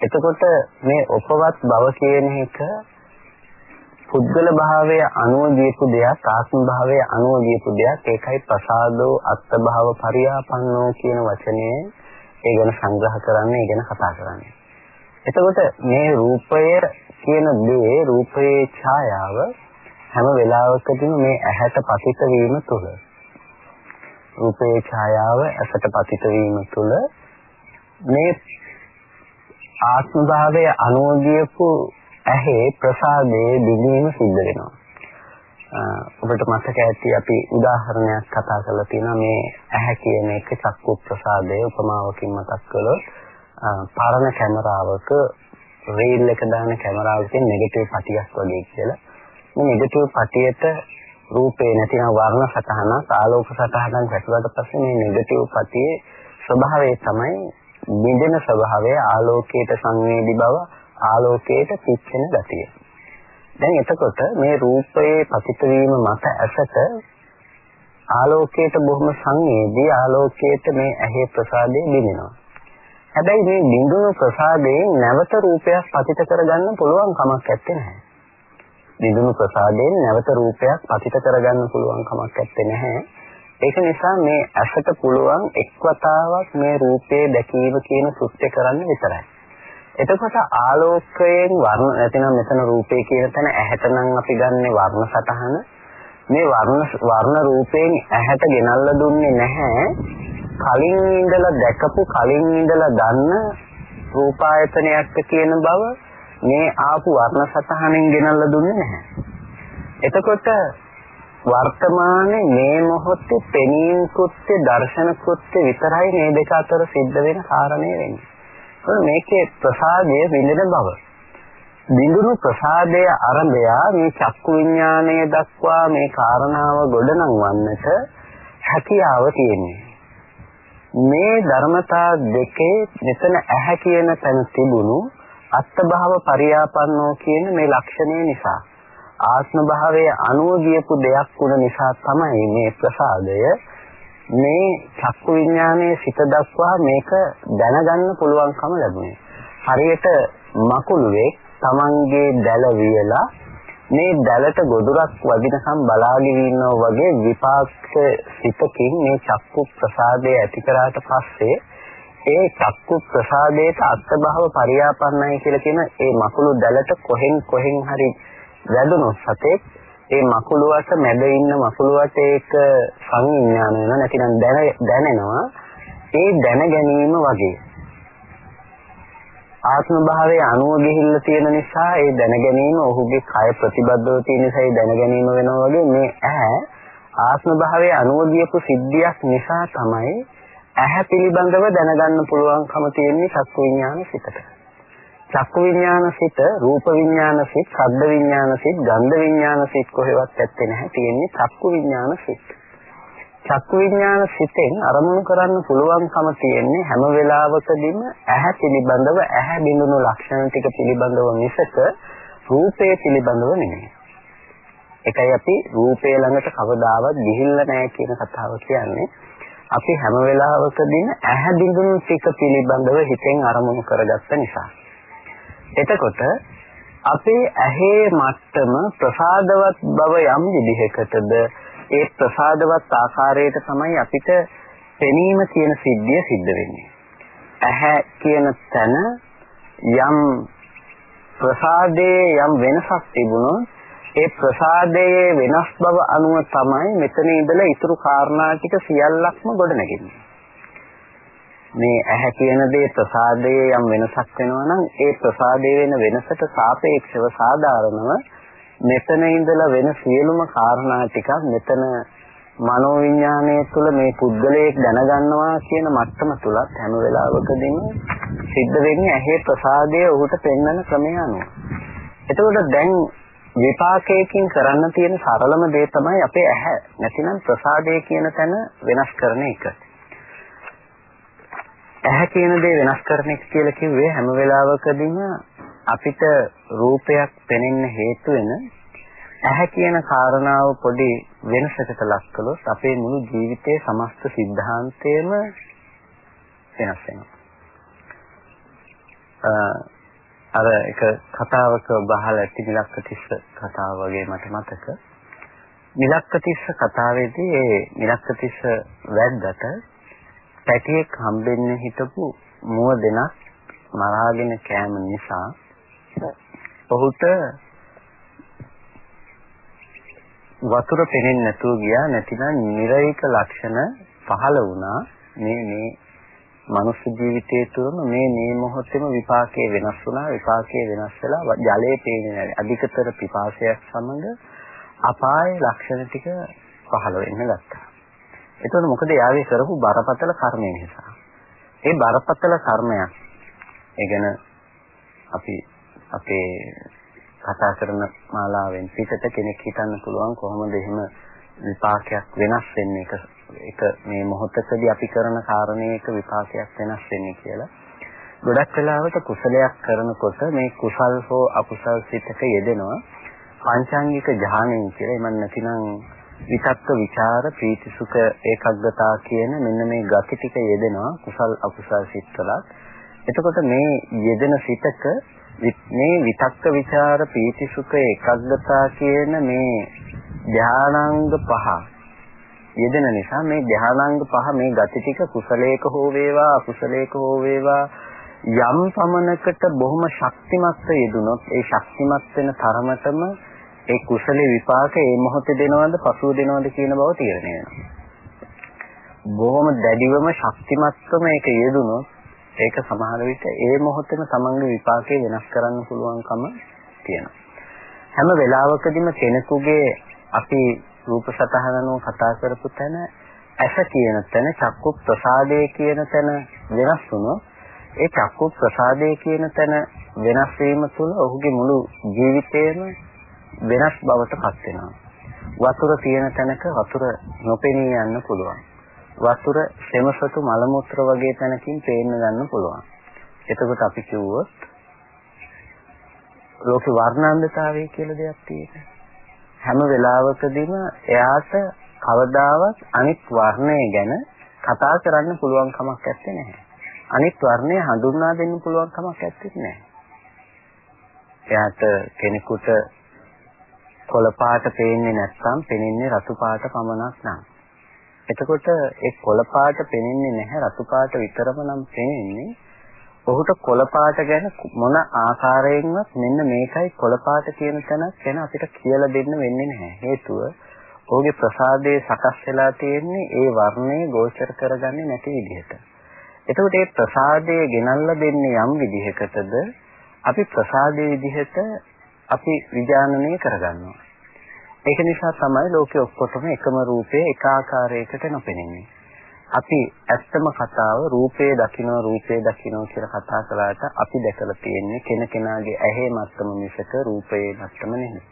එතකොට මේ උපවත් බව කියන එක පුද්ගල භාවයේ අනුව දීපු දෙයක් ආත්ම භාවයේ අනුව දීපු දෙයක් ඒකයි ප්‍රසාදෝ අත්ත භාව පරියාපන්නෝ කියන වචනේ ඒ ගැන සංග්‍රහ කරන්නේ ඒ ගැන කතා කරන්නේ එතකොට මේ රූපය කියන දේ රූපයේ ඡායාව හැම වෙලාවකදීම මේ ඇහැට පතිත වීම තුළ රූපයේ ඡායාව ඇසට පතිත වීම තුළ මේ ආත්ම භාවයේ අනුගියපු ඇහි ප්‍රසාදයේ දිවීම සිද්ධ වෙනවා. ඔබට මතක ඇති අපි උදාහරණයක් කතා කරලා තියෙනවා මේ ඇහැ කියන එක චක්කු ප්‍රසාදයේ උපමාවකින් මතක් කළොත් පරණ කැමරාවක රේල් එක දාන කැමරාවකින් නෙගටිව් පටියක් වගේ කියලා. මේ නෙගටිව් පටියට රූපේ නැතිනම් වර්ණ සටහනක් ආලෝක සටහනක් වැටුණාට පස්සේ මේ නෙගටිව් පටියේ ස්වභාවය තමයි බිඳෙන ස්වභාවය ආලෝකයට සංවේදී බව ආලෝකයට පිච්චෙන ගතිය. දැන් එතකොට මේ රූපයේ පතිත වීම මත ඇසට ආලෝකයට බොහොම සංවේදී ආලෝකයට මේ ඇහි ප්‍රසාදේ බිඳෙනවා. හැබැයි මේ බිඳුණු ප්‍රසාදයෙන් නැවත රූපයක් පතිත කරගන්න පුළුවන් කමක් නැත්තේ නැහැ. බිඳුණු ප්‍රසාදයෙන් නැවත රූපයක් පතිත කරගන්න පුළුවන් කමක් නැත්තේ නැහැ. ඒක නිසා මේ ඇසට පුළුවන් එක්වතාවක් මේ රූපේ දැකීම කියන කෘත්‍ය කරන්න විතරයි. එතකොට ආලෝකයෙන් වර්ණ නැතිනම් මෙතන රූපේ කියන තැන ඇහැට නම් අපි ගන්නෙ වර්ණ සටහන මේ වර්ණ වර්ණ රූපයෙන් ඇහැට ගෙනල්ලා දුන්නේ නැහැ කලින් ඉඳලා දැකපු කලින් ඉඳලා දන්න රූපායතනයක් කියන බව මේ ආපු වර්ණ සතහනෙන් ගෙනල්ලා දුන්නේ නැහැ. එතකොට වර්තමානයේ මේ මොහොතේ පෙනීම කෘත්‍ය දර්ශන කෘත්‍ය විතරයි මේ දෙක අතර සිද්ධ වෙන කාරණේ වෙන්නේ. ඒත් මේකේ ප්‍රසාදය විඳින බව. විඳුණු ප්‍රසාදයේ ආරම්භය මේ චක්කු විඥාණය දක්වා මේ කාරණාව ගොඩනංවන්නට හැකියාව තියෙන්නේ. මේ ධර්මතා දෙකේ මෙතන ඇහැ කියන තැන තිබුණු අත්භාව පරියාපන්නෝ කියන මේ ලක්ෂණය නිසා ආත්ම භාවයේ අනුව ගියපු දෙයක් වුණ නිසා තමයි මේ ප්‍රසාදය මේ චක්කු විඥානයේ සිත දක්වා මේක දැනගන්න පුළුවන්කම ලැබුණේ. හරියට මකුළුවේ Tamanගේ දැල වියලා මේ දැලට ගොදුරක් වදිනකම් බලාගෙන ඉන්නවා වගේ විපාක සිතකින් මේ චක්කු ප්‍රසාදය ඇති කරාට පස්සේ ඒ චක්කු ප්‍රසාදයට අත්භව පරියාපන්නයි කියලා කියන ඒ මකුළු දැලට කොහෙන් කොහෙන් හරි වැදුණු සතෙක් ඒ මකුළුවට මැද ඉන්න මකුළුවට ඒක සංවිඥාන වෙනවා. නැතිනම් දැනෙනවා. ඒ දැන ගැනීම වගේ. ආත්ම භාවයේ අනුව ගිහිල්ලා තියෙන නිසා ඒ දැන ගැනීම ඔහුගේ කය ප්‍රතිබද්ධව තියෙන නිසා ඒ දැන ගැනීම වෙනවා වගේ මේ ඇහැ ආත්ම භාවයේ අනුව ගියපු සිද්ධියක් නිසා තමයි ඇහැ පිළිබඳව දැනගන්න පුළුවන්කම තියෙන්නේ චක්කු විඥාන සිතට. චක්කු විඥාන සිත, රූප විඥාන සිත, ශබ්ද විඥාන සිත, ගන්ධ විඥාන සිත කොහෙවත් ඇත්තේ නැහැ. තියෙන්නේ චක්කු විඥාන සිත. චක්කු විඥාන සිතෙන් අරමුණු කරන්න පුළුවන්කම තියෙන්නේ හැම වෙලාවකදීම ඇහැ පිළිබඳව ඇහැ බිඳුණු ලක්ෂණ ටික පිළිබඳව මිසක රූපේ පිළිබඳව නෙමෙයි. ඒකයි අපි රූපේ ළඟට කවදාවත් ගිහිල්ලා නැහැ කියන කතාව කියන්නේ. අපි හැම වෙලාවකදීම ඇහැ බිඳුණු ටික පිළිබඳව හිතෙන් අරමුණු කරගත්ත නිසා. එතකොට අපේ ඇහි මට්ටම ප්‍රසාදවත් බව යම් විදිහකටද ඒ ප්‍රසාදවත් ආකාරයට තමයි අපිට පෙනීම කියන සිද්ධිය සිද්ධ වෙන්නේ. ඇහැ කියන තැන යම් ප්‍රසාදයේ යම් වෙනසක් තිබුණොත් ඒ ප්‍රසාදයේ වෙනස් බව අනුව තමයි මෙතන ඉඳලා ඊතුරු කාරණා ටික සියල්ලක්ම ගොඩනගෙන්නේ. මේ ඇහැ කියන දේ ප්‍රසාදයේ යම් වෙනසක් වෙනවා නම් ඒ ප්‍රසාදයේ වෙන වෙනසට සාපේක්ෂව සාධාරණව මෙතන ඉඳලා වෙන සියලුම කාරණා ටිකක් මෙතන මනෝවිඤ්ඤාණය තුළ මේ පුද්ගලයෙක් දැනගන්නවා කියන මට්ටම තුලත් හැම වෙලාවකදීම සිද්ධ වෙන්නේ ඇහි ප්‍රසාදයේ ඔහුට පෙන්වන ක්‍රමය අනුව. එතකොට දැන් විපාකයකින් කරන්න තියෙන සරලම දේ තමයි අපේ ඇහැ. නැතිනම් ප්‍රසාදය කියන තැන වෙනස් කරන එක. ඇහැ කියන දේ වෙනස් කරන එක කියලා කිව්වේ හැම වෙලාවකදීම අපිට රූපයක් පෙනෙන්න හේතු වෙන ඇහැ කියන කාරණාව පොඩි වෙනසකට ලක් කළොත් අපේ මුළු ජීවිතයේ සමස්ත સિદ્ધාන්තයම වෙනස් වෙනවා. අර එක කතාවක බහලා තිලක්ක තිස්ස කතාව වගේ මට මතක. නිලක්ක තිස්ස කතාවේදී ඒ නිලක්ක තිස්ස වැද්දට පැටියෙක් හම්බෙන්න හිටපු මුව දෙනක් මරාගෙන කෑම නිසා ඔහුට වතුර පෙනෙන්නේ නැතුව ගියා. නැතිනම් නිරයික ලක්ෂණ පහළ වුණා. මේ මේ මනුස්ස ජීවිතයේ තුරම මේ මේ මොහොතේම විපාකයේ වෙනස් වුණා. විපාකයේ වෙනස් වෙලා ජලයේ පේන්නේ නැහැ. අධිකතර පිපාසයක් සමග අපායේ ලක්ෂණ ටික පහළ වෙන්න ගත්තා. එතකොට මොකද යාවේ කරපු බරපතල කර්මය නිසා. ඒ බරපතල කර්මයක් ඒ ගැන අපි අපේ කතා කරන මාලාවෙන් පිටට කෙනෙක් හිතන්න පුළුවන් කොහොමද එහෙම විපාකයක් වෙනස් වෙන්නේ එක එක මේ මොහොතකදී අපි කරන කාරණේක විපාකයක් වෙනස් වෙන්නේ කියලා. ගොඩක් වෙලාවට කුසලයක් කරනකොට මේ කුසල් හෝ අකුසල් සිතක යෙදෙනවා පංචාංගික ඥානයෙන් කියලා. එමන් නැතිනම් විතක්ක ਵਿਚාර ප්‍රීති සුඛ ඒකග්ගතා කියන මෙන්න මේ ගති ටික යෙදෙනවා කුසල් අකුසල් සිත්වලත්. එතකොට මේ යෙදෙන සිතක මේ විතක්ක ਵਿਚාර ප්‍රීති සුඛ ඒකග්ගතා කියන මේ ධානාංග පහ යෙදෙන නිසා මේ ධානාංග පහ මේ ගති ටික කුසලයක හෝ වේවා අකුසලයක හෝ වේවා යම් පමණකට බොහොම ශක්තිමත් යෙදුනොත් ඒ ශක්තිමත් වෙන තරමටම ඒ කුසලේ විපාක ඒ මොහොතේ දෙනවද පසුව දෙනවද කියන බව තීරණය වෙනවා. බොහොම දැඩිවම ශක්තිමත්වම ඒක යෙදුනොත් ඒක සමහර විට ඒ මොහොතේම තමන්ගේ විපාකේ වෙනස් කරන්න පුළුවන්කම තියෙනවා. හැම වෙලාවකදීම කෙනෙකුගේ අපි රූප සතහනනෝ කතා කරපු තැන ඇස කියන තැන චක්කු ප්‍රසාදය කියන තැන වෙනස් වුණොත් ඒ චක්කු ප්‍රසාදය කියන තැන වෙනස් වීම තුළ ඔහුගේ මුළු ජීවිතේම වෙනස් බවට පත් වෙනවා. වතුර තියෙන තැනක වතුර නොපෙනී යන්න පුළුවන්. වතුර සෙමසතු මල මුත්‍ර වගේ තැනකින් පේන්න ගන්න පුළුවන්. එතකොට අපි කිව්වොත් ලෝකේ වර්ණාන්දතාවය කියලා දෙයක් තියෙනවා. හැම වෙලාවකදීම එයාට කවදාවත් අනිත් වර්ණය ගැන කතා කරන්න පුළුවන් කමක් නැත්තේ නැහැ. අනිත් වර්ණය හඳුන්වා දෙන්න පුළුවන් කමක් නැත්තේ නැහැ. එයාට කෙනෙකුට කොළ පාට පේන්නේ නැත්නම් පෙනෙන්නේ රතු පාට පමණක් නම්. එතකොට ඒ කොළ පාට පෙනෙන්නේ නැහැ රතු පාට විතරම නම් පෙනෙන්නේ. ඔහුට කොළ පාට ගැන මොන ආකාරයෙන්වත් මෙන්න මේකයි කොළ පාට කියන තැනක් ගැන අපිට කියලා දෙන්න වෙන්නේ නැහැ. හේතුව ඔහුගේ ප්‍රසාදයේ සකස් වෙලා තියෙන්නේ ඒ වර්ණය ගෝචර කරගන්නේ නැති විදිහට. එතකොට මේ ප්‍රසාදයේ ගෙනල්ලා දෙන්නේ යම් විදිහකටද අපි ප්‍රසාදයේ විදිහට අපි විඥානනය කරගන්නවා. ඒක නිසා තමයි ලෝකෙ ඔක්කොටම එකම රූපේ එක ආකාරයකට නොපෙනෙන්නේ. අපි ඇත්තම කතාව රූපේ දකින්න රූපේ දකින්න කියලා කතා කළාට අපි දැකලා තියෙන්නේ කෙනකෙනාගේ ඇහි මත්තම මිසක රූපයේ මත්තම නෙමෙයි.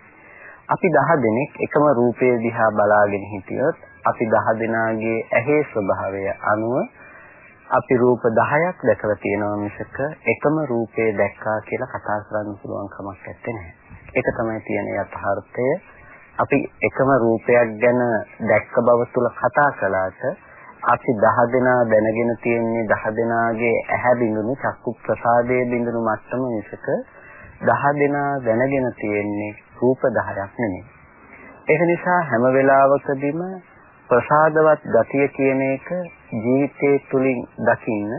අපි 10 දෙනෙක් එකම රූපේ දිහා බලාගෙන හිටියොත් අපි 10 දෙනාගේ ඇහි ස්වභාවය අනුව අපි රූප 10ක් දැකලා තියෙනවා මිසක එකම රූපේ දැක්කා කියලා කතා කරන්න පුළුවන් කමක් නැත්තේ. ඒක තමයි තියෙන යථාර්ථය. අපි එකම රූපයක් ගැන දැක්ක බව තුල කතා කළාට අපි 10 දෙනා දැනගෙන තියෙන්නේ 10 දෙනාගේ ඇහැ බිඳුණු චක්කු ප්‍රසාදයේ බිඳුණු මට්ටම මිසක 10 දෙනා දැනගෙන තියෙන්නේ රූප 10ක් නෙමෙයි. ඒක නිසා හැම වෙලාවකදීම ප්‍රසාදවත් ගතිය කියන එක ජීවිතයේ තුලින් දකින්න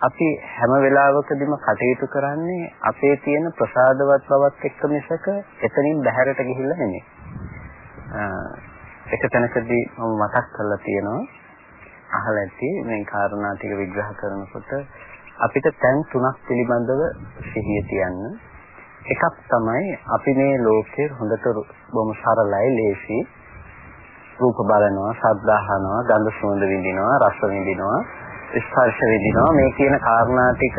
අපි හැම වෙලාවකදීම කටයුතු කරන්නේ අපේ තියෙන ප්‍රසාදවත් බවත් එක්ක මිසක එතනින් බැහැරට ගිහිල්ලා නෙමෙයි. එක තැනකදී මම මතක් කරලා තියෙනවා අහලා ඇති මේ කාරණා ටික විග්‍රහ කරනකොට අපිට තැන් තුනක් පිළිබඳව සිහිය තියන්න. එකක් තමයි අපි මේ ලෝකේ හොඳට බොහොම සරලයි ලේසි රූප බලනවා, ශබ්ද අහනවා, ගඳ සුවඳ විඳිනවා, රස විඳිනවා, ස්පර්ශ විඳිනවා මේ කියන කාරණා ටික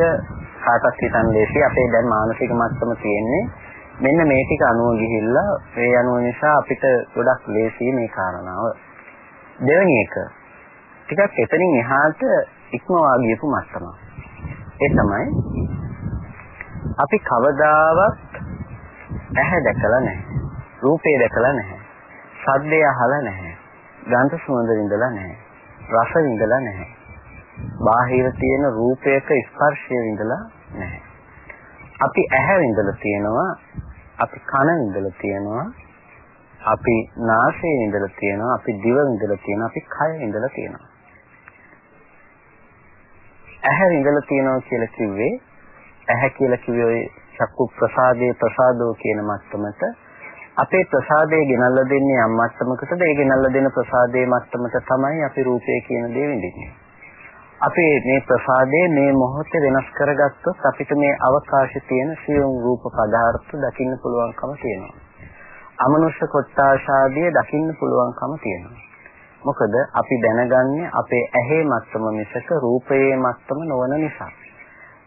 කාටත් හිතන් දෙසි අපේ දැන් මානසික මට්ටම තියෙන්නේ මෙන්න මේ ටික අනුව ගිහිල්ලා ඒ අනුව නිසා අපිට ගොඩක් ලේසි මේ කාරණාව. දෙවෙනි එක ටිකක් එතනින් එහාට ඉක්මවා ගියපු මට්ටම. ඒ තමයි අපි කවදාවත් ඇහැ දැකලා නැහැ. රූපේ දැකලා නැහැ. ශබ්දය අහලා නැහැ. ගන්ධ සුවඳ විඳලා නැහැ. රස විඳලා නැහැ. බාහිර තියෙන රූපයක ස්පර්ශය විඳලා නැහැ. අපි ඇහැ විඳලා තියෙනවා, අපි කන විඳලා තියෙනවා, අපි නාසය විඳලා තියෙනවා, අපි දිව විඳලා තියෙනවා, අපි කය විඳලා තියෙනවා. ඇහැ විඳලා තියෙනවා කියලා කිව්වේ ඇහැ කියලා කිව්වේ ඔය චක්කු ප්‍රසාදයේ ප්‍රසාදෝ කියන මට්ටමට අපේ ප්‍රසාදය ගෙනල්ලා දෙන්නේ යම් මට්ටමකටද ඒ ගෙනල්ලා දෙන ප්‍රසාදයේ මට්ටමට තමයි අපි රූපය කියන දේ විඳින්නේ. අපේ මේ ප්‍රසාදය මේ මොහොතේ වෙනස් කරගත්තොත් අපිට මේ අවකාශය තියෙන සියුම් රූප පදාර්ථ දකින්න පුළුවන්කම තියෙනවා. අමනුෂ්‍ය කොට්ටාශාදිය දකින්න පුළුවන්කම තියෙනවා. මොකද අපි දැනගන්නේ අපේ ඇහි මත්තම මිසක රූපයේ මත්තම නොවන නිසා.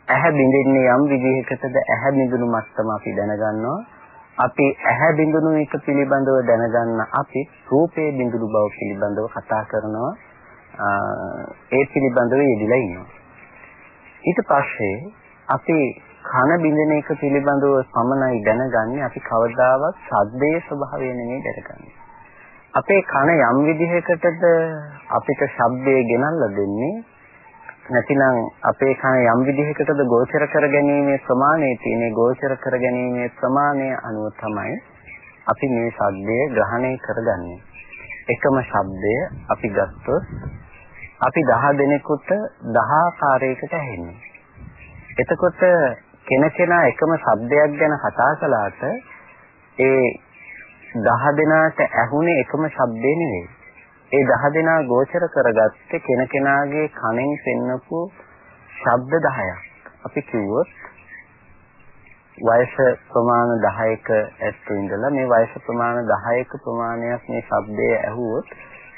ඇහැ බින්දින්නේ යම් විදිහකටද ඇහැ බින්දුණු මත්තම අපි දැනගන්නවා. අපි ඇහැ බිඳුණු එක පිළිබඳව දැනගන්න අපි රූපයේ බිඳුණු බව පිළිබඳව කතා කරනවා ඒ පිළිබඳව යෙදිලා ඉන්නවා ඊට පස්සේ අපි කන බිඳින එක පිළිබඳව පමණයි දැනගන්නේ අපි කවදාවත් සද්දේ ස්වභාවය නෙමෙයි දැනගන්නේ අපේ කන යම් විදිහකටද අපිට ශබ්දය ගෙනල්ලා දෙන්නේ නැතිනම් අපේ කන යම් විදිහකටද ගෝචර කර ගැනීමේ ප්‍රමාණය තියෙන ගෝචර කර ගැනීමේ ප්‍රමාණය අනුව තමයි අපි මේ ශබ්දය ග්‍රහණය කරගන්නේ. එකම ශබ්දය අපි ගත්තොත් අපි 10 දෙනෙකුට 10 ආකාරයකට ඇහෙන්නේ. එතකොට කෙනකෙනා එකම ශබ්දයක් ගැන කතා කළාට ඒ 10 දෙනාට ඇහුනේ එකම ශබ්දේ නෙවෙයි. ඒ දහ දෙනා ගෝචර කරගත්තේ කෙනකෙනාගේ කනෙන් පෙන්නපු ශබ්ද 10ක්. අපි කිව්වොත් වයස ප්‍රමාණ 10ක ඇත්තු ඉඳලා මේ වයස ප්‍රමාණ 10ක ප්‍රමාණයක් මේ ශබ්දය ඇහුවොත්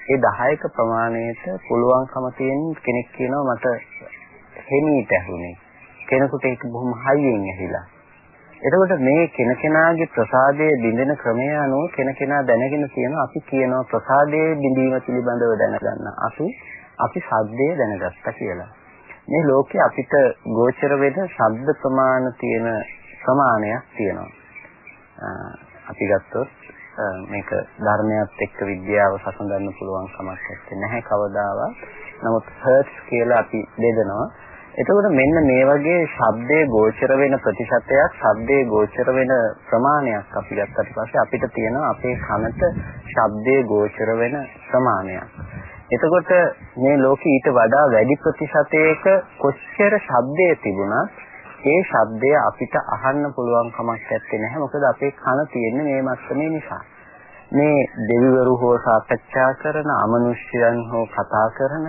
ඒ 10ක ප්‍රමාණයට පුළුවන්කම තියෙන කෙනෙක් කියනවා මට හෙනීට ඇහුනේ. කෙනෙකුට ඒක බොහොම හයියෙන් ඇහිලා. එතකොට මේ කෙනකෙනාගේ ප්‍රසාදයේ බිඳෙන ක්‍රමය අනුව කෙනකෙනා දැනගෙන තියෙනවා අපි කියනවා ප්‍රසාදයේ බිඳීම පිළිබඳව දැනගන්න. අපි අපි සද්දේ දැනගත්තා කියලා. මේ ලෝකේ අපිට ගෝචර වෙන ශබ්ද ප්‍රමාණ තියෙන ප්‍රමාණයක් තියෙනවා. අපි ගත්තොත් මේක ධර්මයත් එක්ක විද්‍යාව සසඳන්න පුළුවන් කමක් නැහැ කවදාවත්. නමුත් හර්ට්ස් කියලා අපි දෙදෙනවා. එතකොට මෙන්න මේ වගේ ශබ්දයේ ගෝචර වෙන ප්‍රතිශතයක් ශබ්දයේ ගෝචර වෙන ප්‍රමාණයක් අපි ගත්තට පස්සේ අපිට තියෙනවා අපේ කනට ශබ්දයේ ගෝචර වෙන ප්‍රමාණයක්. එතකොට මේ ලෝකෙ ඊට වඩා වැඩි ප්‍රතිශතයක කොච්චර ශබ්දයේ තිබුණත් ඒ ශබ්දය අපිට අහන්න පුළුවන් කමක් නැත්තේ නැහැ. මොකද අපේ කන තියෙන්නේ මේ මට්ටමේ නිසා. මේ දෙවිවරු හෝ සාකච්ඡා කරන අමනුෂ්‍යයන් හෝ කතා කරන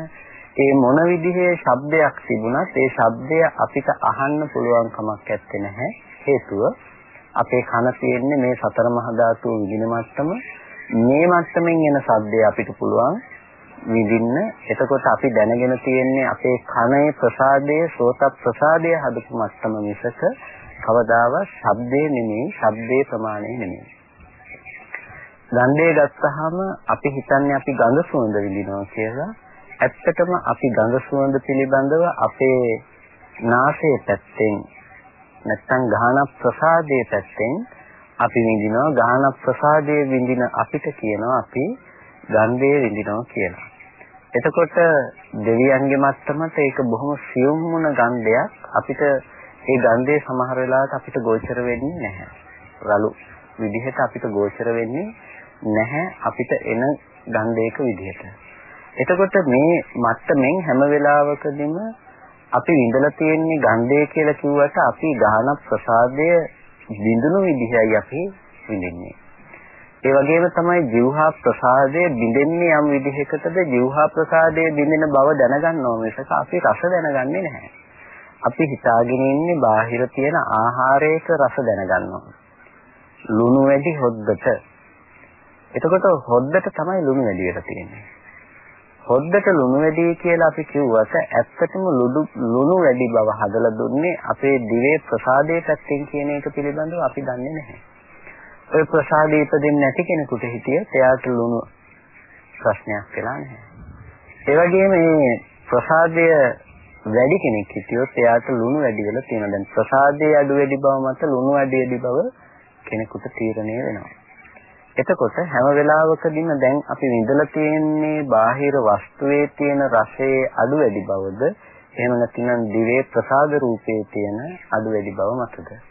ඒ මොන විදිහේ ශබ්දයක් තිබුණත් ඒ ශබ්දය අපිට අහන්න පුළුවන් කමක් නැත්තේ නැහැ. හේතුව අපේ කන තියෙන්නේ මේ සතර මහා ධාතු විදින මට්ටම. මේ මට්ටමින් එන ශබ්දය අපිට පුළුවන් විඳින්න. එතකොට අපි දැනගෙන තියෙන්නේ අපේ කනේ ප්‍රසාදයේ සෝත ප්‍රසාදයේ හදපු මට්ටම මිසක කවදාවත් ශබ්දේ නෙමෙයි, ශබ්දේ ප්‍රමාණය නෙමෙයි. ගන්ධය ගත්තාම අපි හිතන්නේ අපි ගඳ සුවඳ විඳිනවා කියලා. ඇත්තටම අපි ගඳ සුවඳ පිළිබඳව අපේ නාසයේ පැත්තෙන් නැත්තම් ගාහන ප්‍රසාදයේ පැත්තෙන් අපි විඳිනවා ගාහන ප්‍රසාදයේ විඳින අපිට කියනවා අපි ගන්ධයේ විඳිනවා කියලා. එතකොට දෙවියන්ගේ මත්තමට ඒක බොහොම සියුම් වුණ ගන්ධයක් අපිට ඒ ගන්ධය සමහර වෙලාවට අපිට ගෝචර වෙන්නේ නැහැ. රළු විදිහට අපිට ගෝචර වෙන්නේ නැහැ අපිට එන ගන්ධයක විදිහට. එතකොට මේ මට්ටමින් හැම වෙලාවකදීම අපි විඳලා තියෙන්නේ ගන්ධය කියලා කිව්වට අපි ගාන ප්‍රසාදය බිඳුණු විදිහයි අපි විඳින්නේ. ඒ වගේම තමයි ජීවහා ප්‍රසාදය බිඳෙන්නේ යම් විදිහකටද ජීවහා ප්‍රසාදය බිඳෙන බව දැනගන්න ඕන මිසක අපි රස දැනගන්නේ නැහැ. අපි හිතාගෙන ඉන්නේ බාහිර තියෙන ආහාරයක රස දැනගන්නවා. ලුණු වැඩි හොද්දට. එතකොට හොද්දට තමයි ලුණු වැඩි වෙලා තියෙන්නේ. හොද්දට ලුණු වැඩි කියලා අපි කිව්වට ඇත්තටම ලුණු වැඩි බව හදලා දුන්නේ අපේ දිවේ ප්‍රසාදයේ පැත්තෙන් කියන එක පිළිබඳව අපි දන්නේ නැහැ. ඔය ප්‍රසාදයේ ඉපදෙන්නේ නැති කෙනෙකුට හිටියත් එයාට ලුණු ප්‍රශ්නයක් වෙලා නැහැ. ඒ වගේම මේ ප්‍රසාදය වැඩි කෙනෙක් හිටියොත් එයාට ලුණු වැඩි වෙලා තියෙනවා. දැන් ප්‍රසාදයේ අඩු වැඩි බව මත ලුණු වැඩි වැඩි බව කෙනෙකුට තීරණය වෙනවා. එතකොට හැම වෙලාවකදීම දැන් අපි විඳලා තියෙන්නේ බාහිර වස්තුවේ තියෙන රසයේ අඩු වැඩි බවද එහෙම නැත්නම් දිවේ ප්‍රසාද රූපයේ තියෙන අඩු වැඩි බව මතද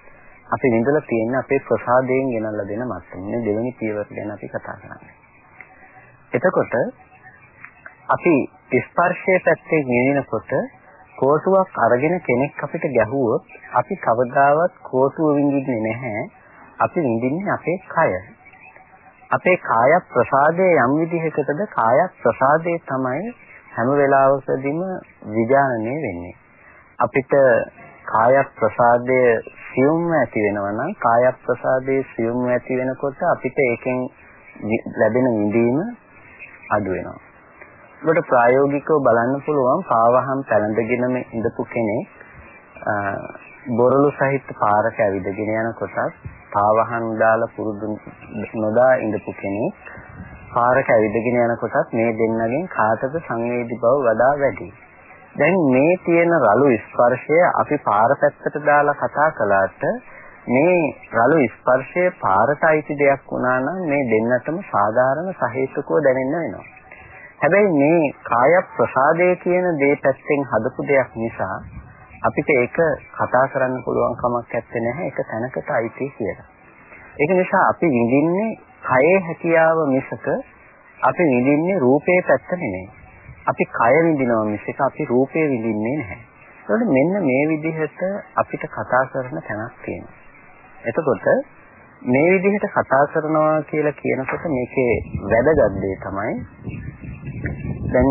අපි විඳලා තියෙන්නේ අපේ ප්‍රසාදයෙන් ගෙනල්ලා දෙන මට්ටම. මේ දෙවෙනි පියවර ගැන අපි කතා කරන්නේ. එතකොට අපි ස්පර්ශයේ පැත්තේ ගෙනිනකොට කෝටුවක් අරගෙන කෙනෙක් අපිට ගැහුවොත් අපි කවදාවත් කෝටුව විඳින්නේ නැහැ. අපි විඳින්නේ අපේ කය. අපේ කාය ප්‍රසාදයේ යම් විදිහකටද කාය ප්‍රසාදයේ තමයි හැම වෙලාවකදීම විඥානනය වෙන්නේ. අපිට කාය ප්‍රසාදයේ සියුම් ඇති වෙනවා නම් කාය ප්‍රසාදයේ සියුම් ඇති වෙනකොට අපිට ඒකෙන් ලැබෙන විඳීම අඩු වෙනවා. ඒකට ප්‍රායෝගිකව බලන්න පුළුවන් පාවහම් පැලඳගෙනම ඉඳපු කෙනෙක් බොරළු සහිත පාරක ඇවිදගෙන යනකොටත් පාවහන් දාලා පුරුදු නොදා ඉඳපු කෙනෙක් පාරක ඇවිදගෙන යනකොටත් මේ දෙන්නගෙන් කාටද සංවේදී බව වඩා වැඩි. දැන් මේ තියෙන රළු ස්පර්ශය අපි පාර පැත්තට දාලා කතා කළාට මේ රළු ස්පර්ශය පාරට අයිති දෙයක් වුණා නම් මේ දෙන්නටම සාධාරණ සහේතුකව දැනෙන්න වෙනවා. හැබැයි මේ කාය ප්‍රසාදය කියන දේ පැත්තෙන් හදපු දෙයක් නිසා අපිට ඒක කතා කරන්න පුළුවන් කමක් නැත්තේ නැහැ ඒක තැනකට අයිති කියලා. ඒක නිසා අපි විඳින්නේ කයේ හැකියාව මිසක අපි විඳින්නේ රූපේ පැත්ත නෙමෙයි. අපි කය විඳිනවා මිසක අපි රූපේ විඳින්නේ නැහැ. ඒකට මෙන්න මේ විදිහට අපිට කතා කරන තැනක් තියෙනවා. එතකොට මේ විදිහට කතා කරනවා කියලා කියනකොට මේකේ වැදගත් දේ තමයි දැන්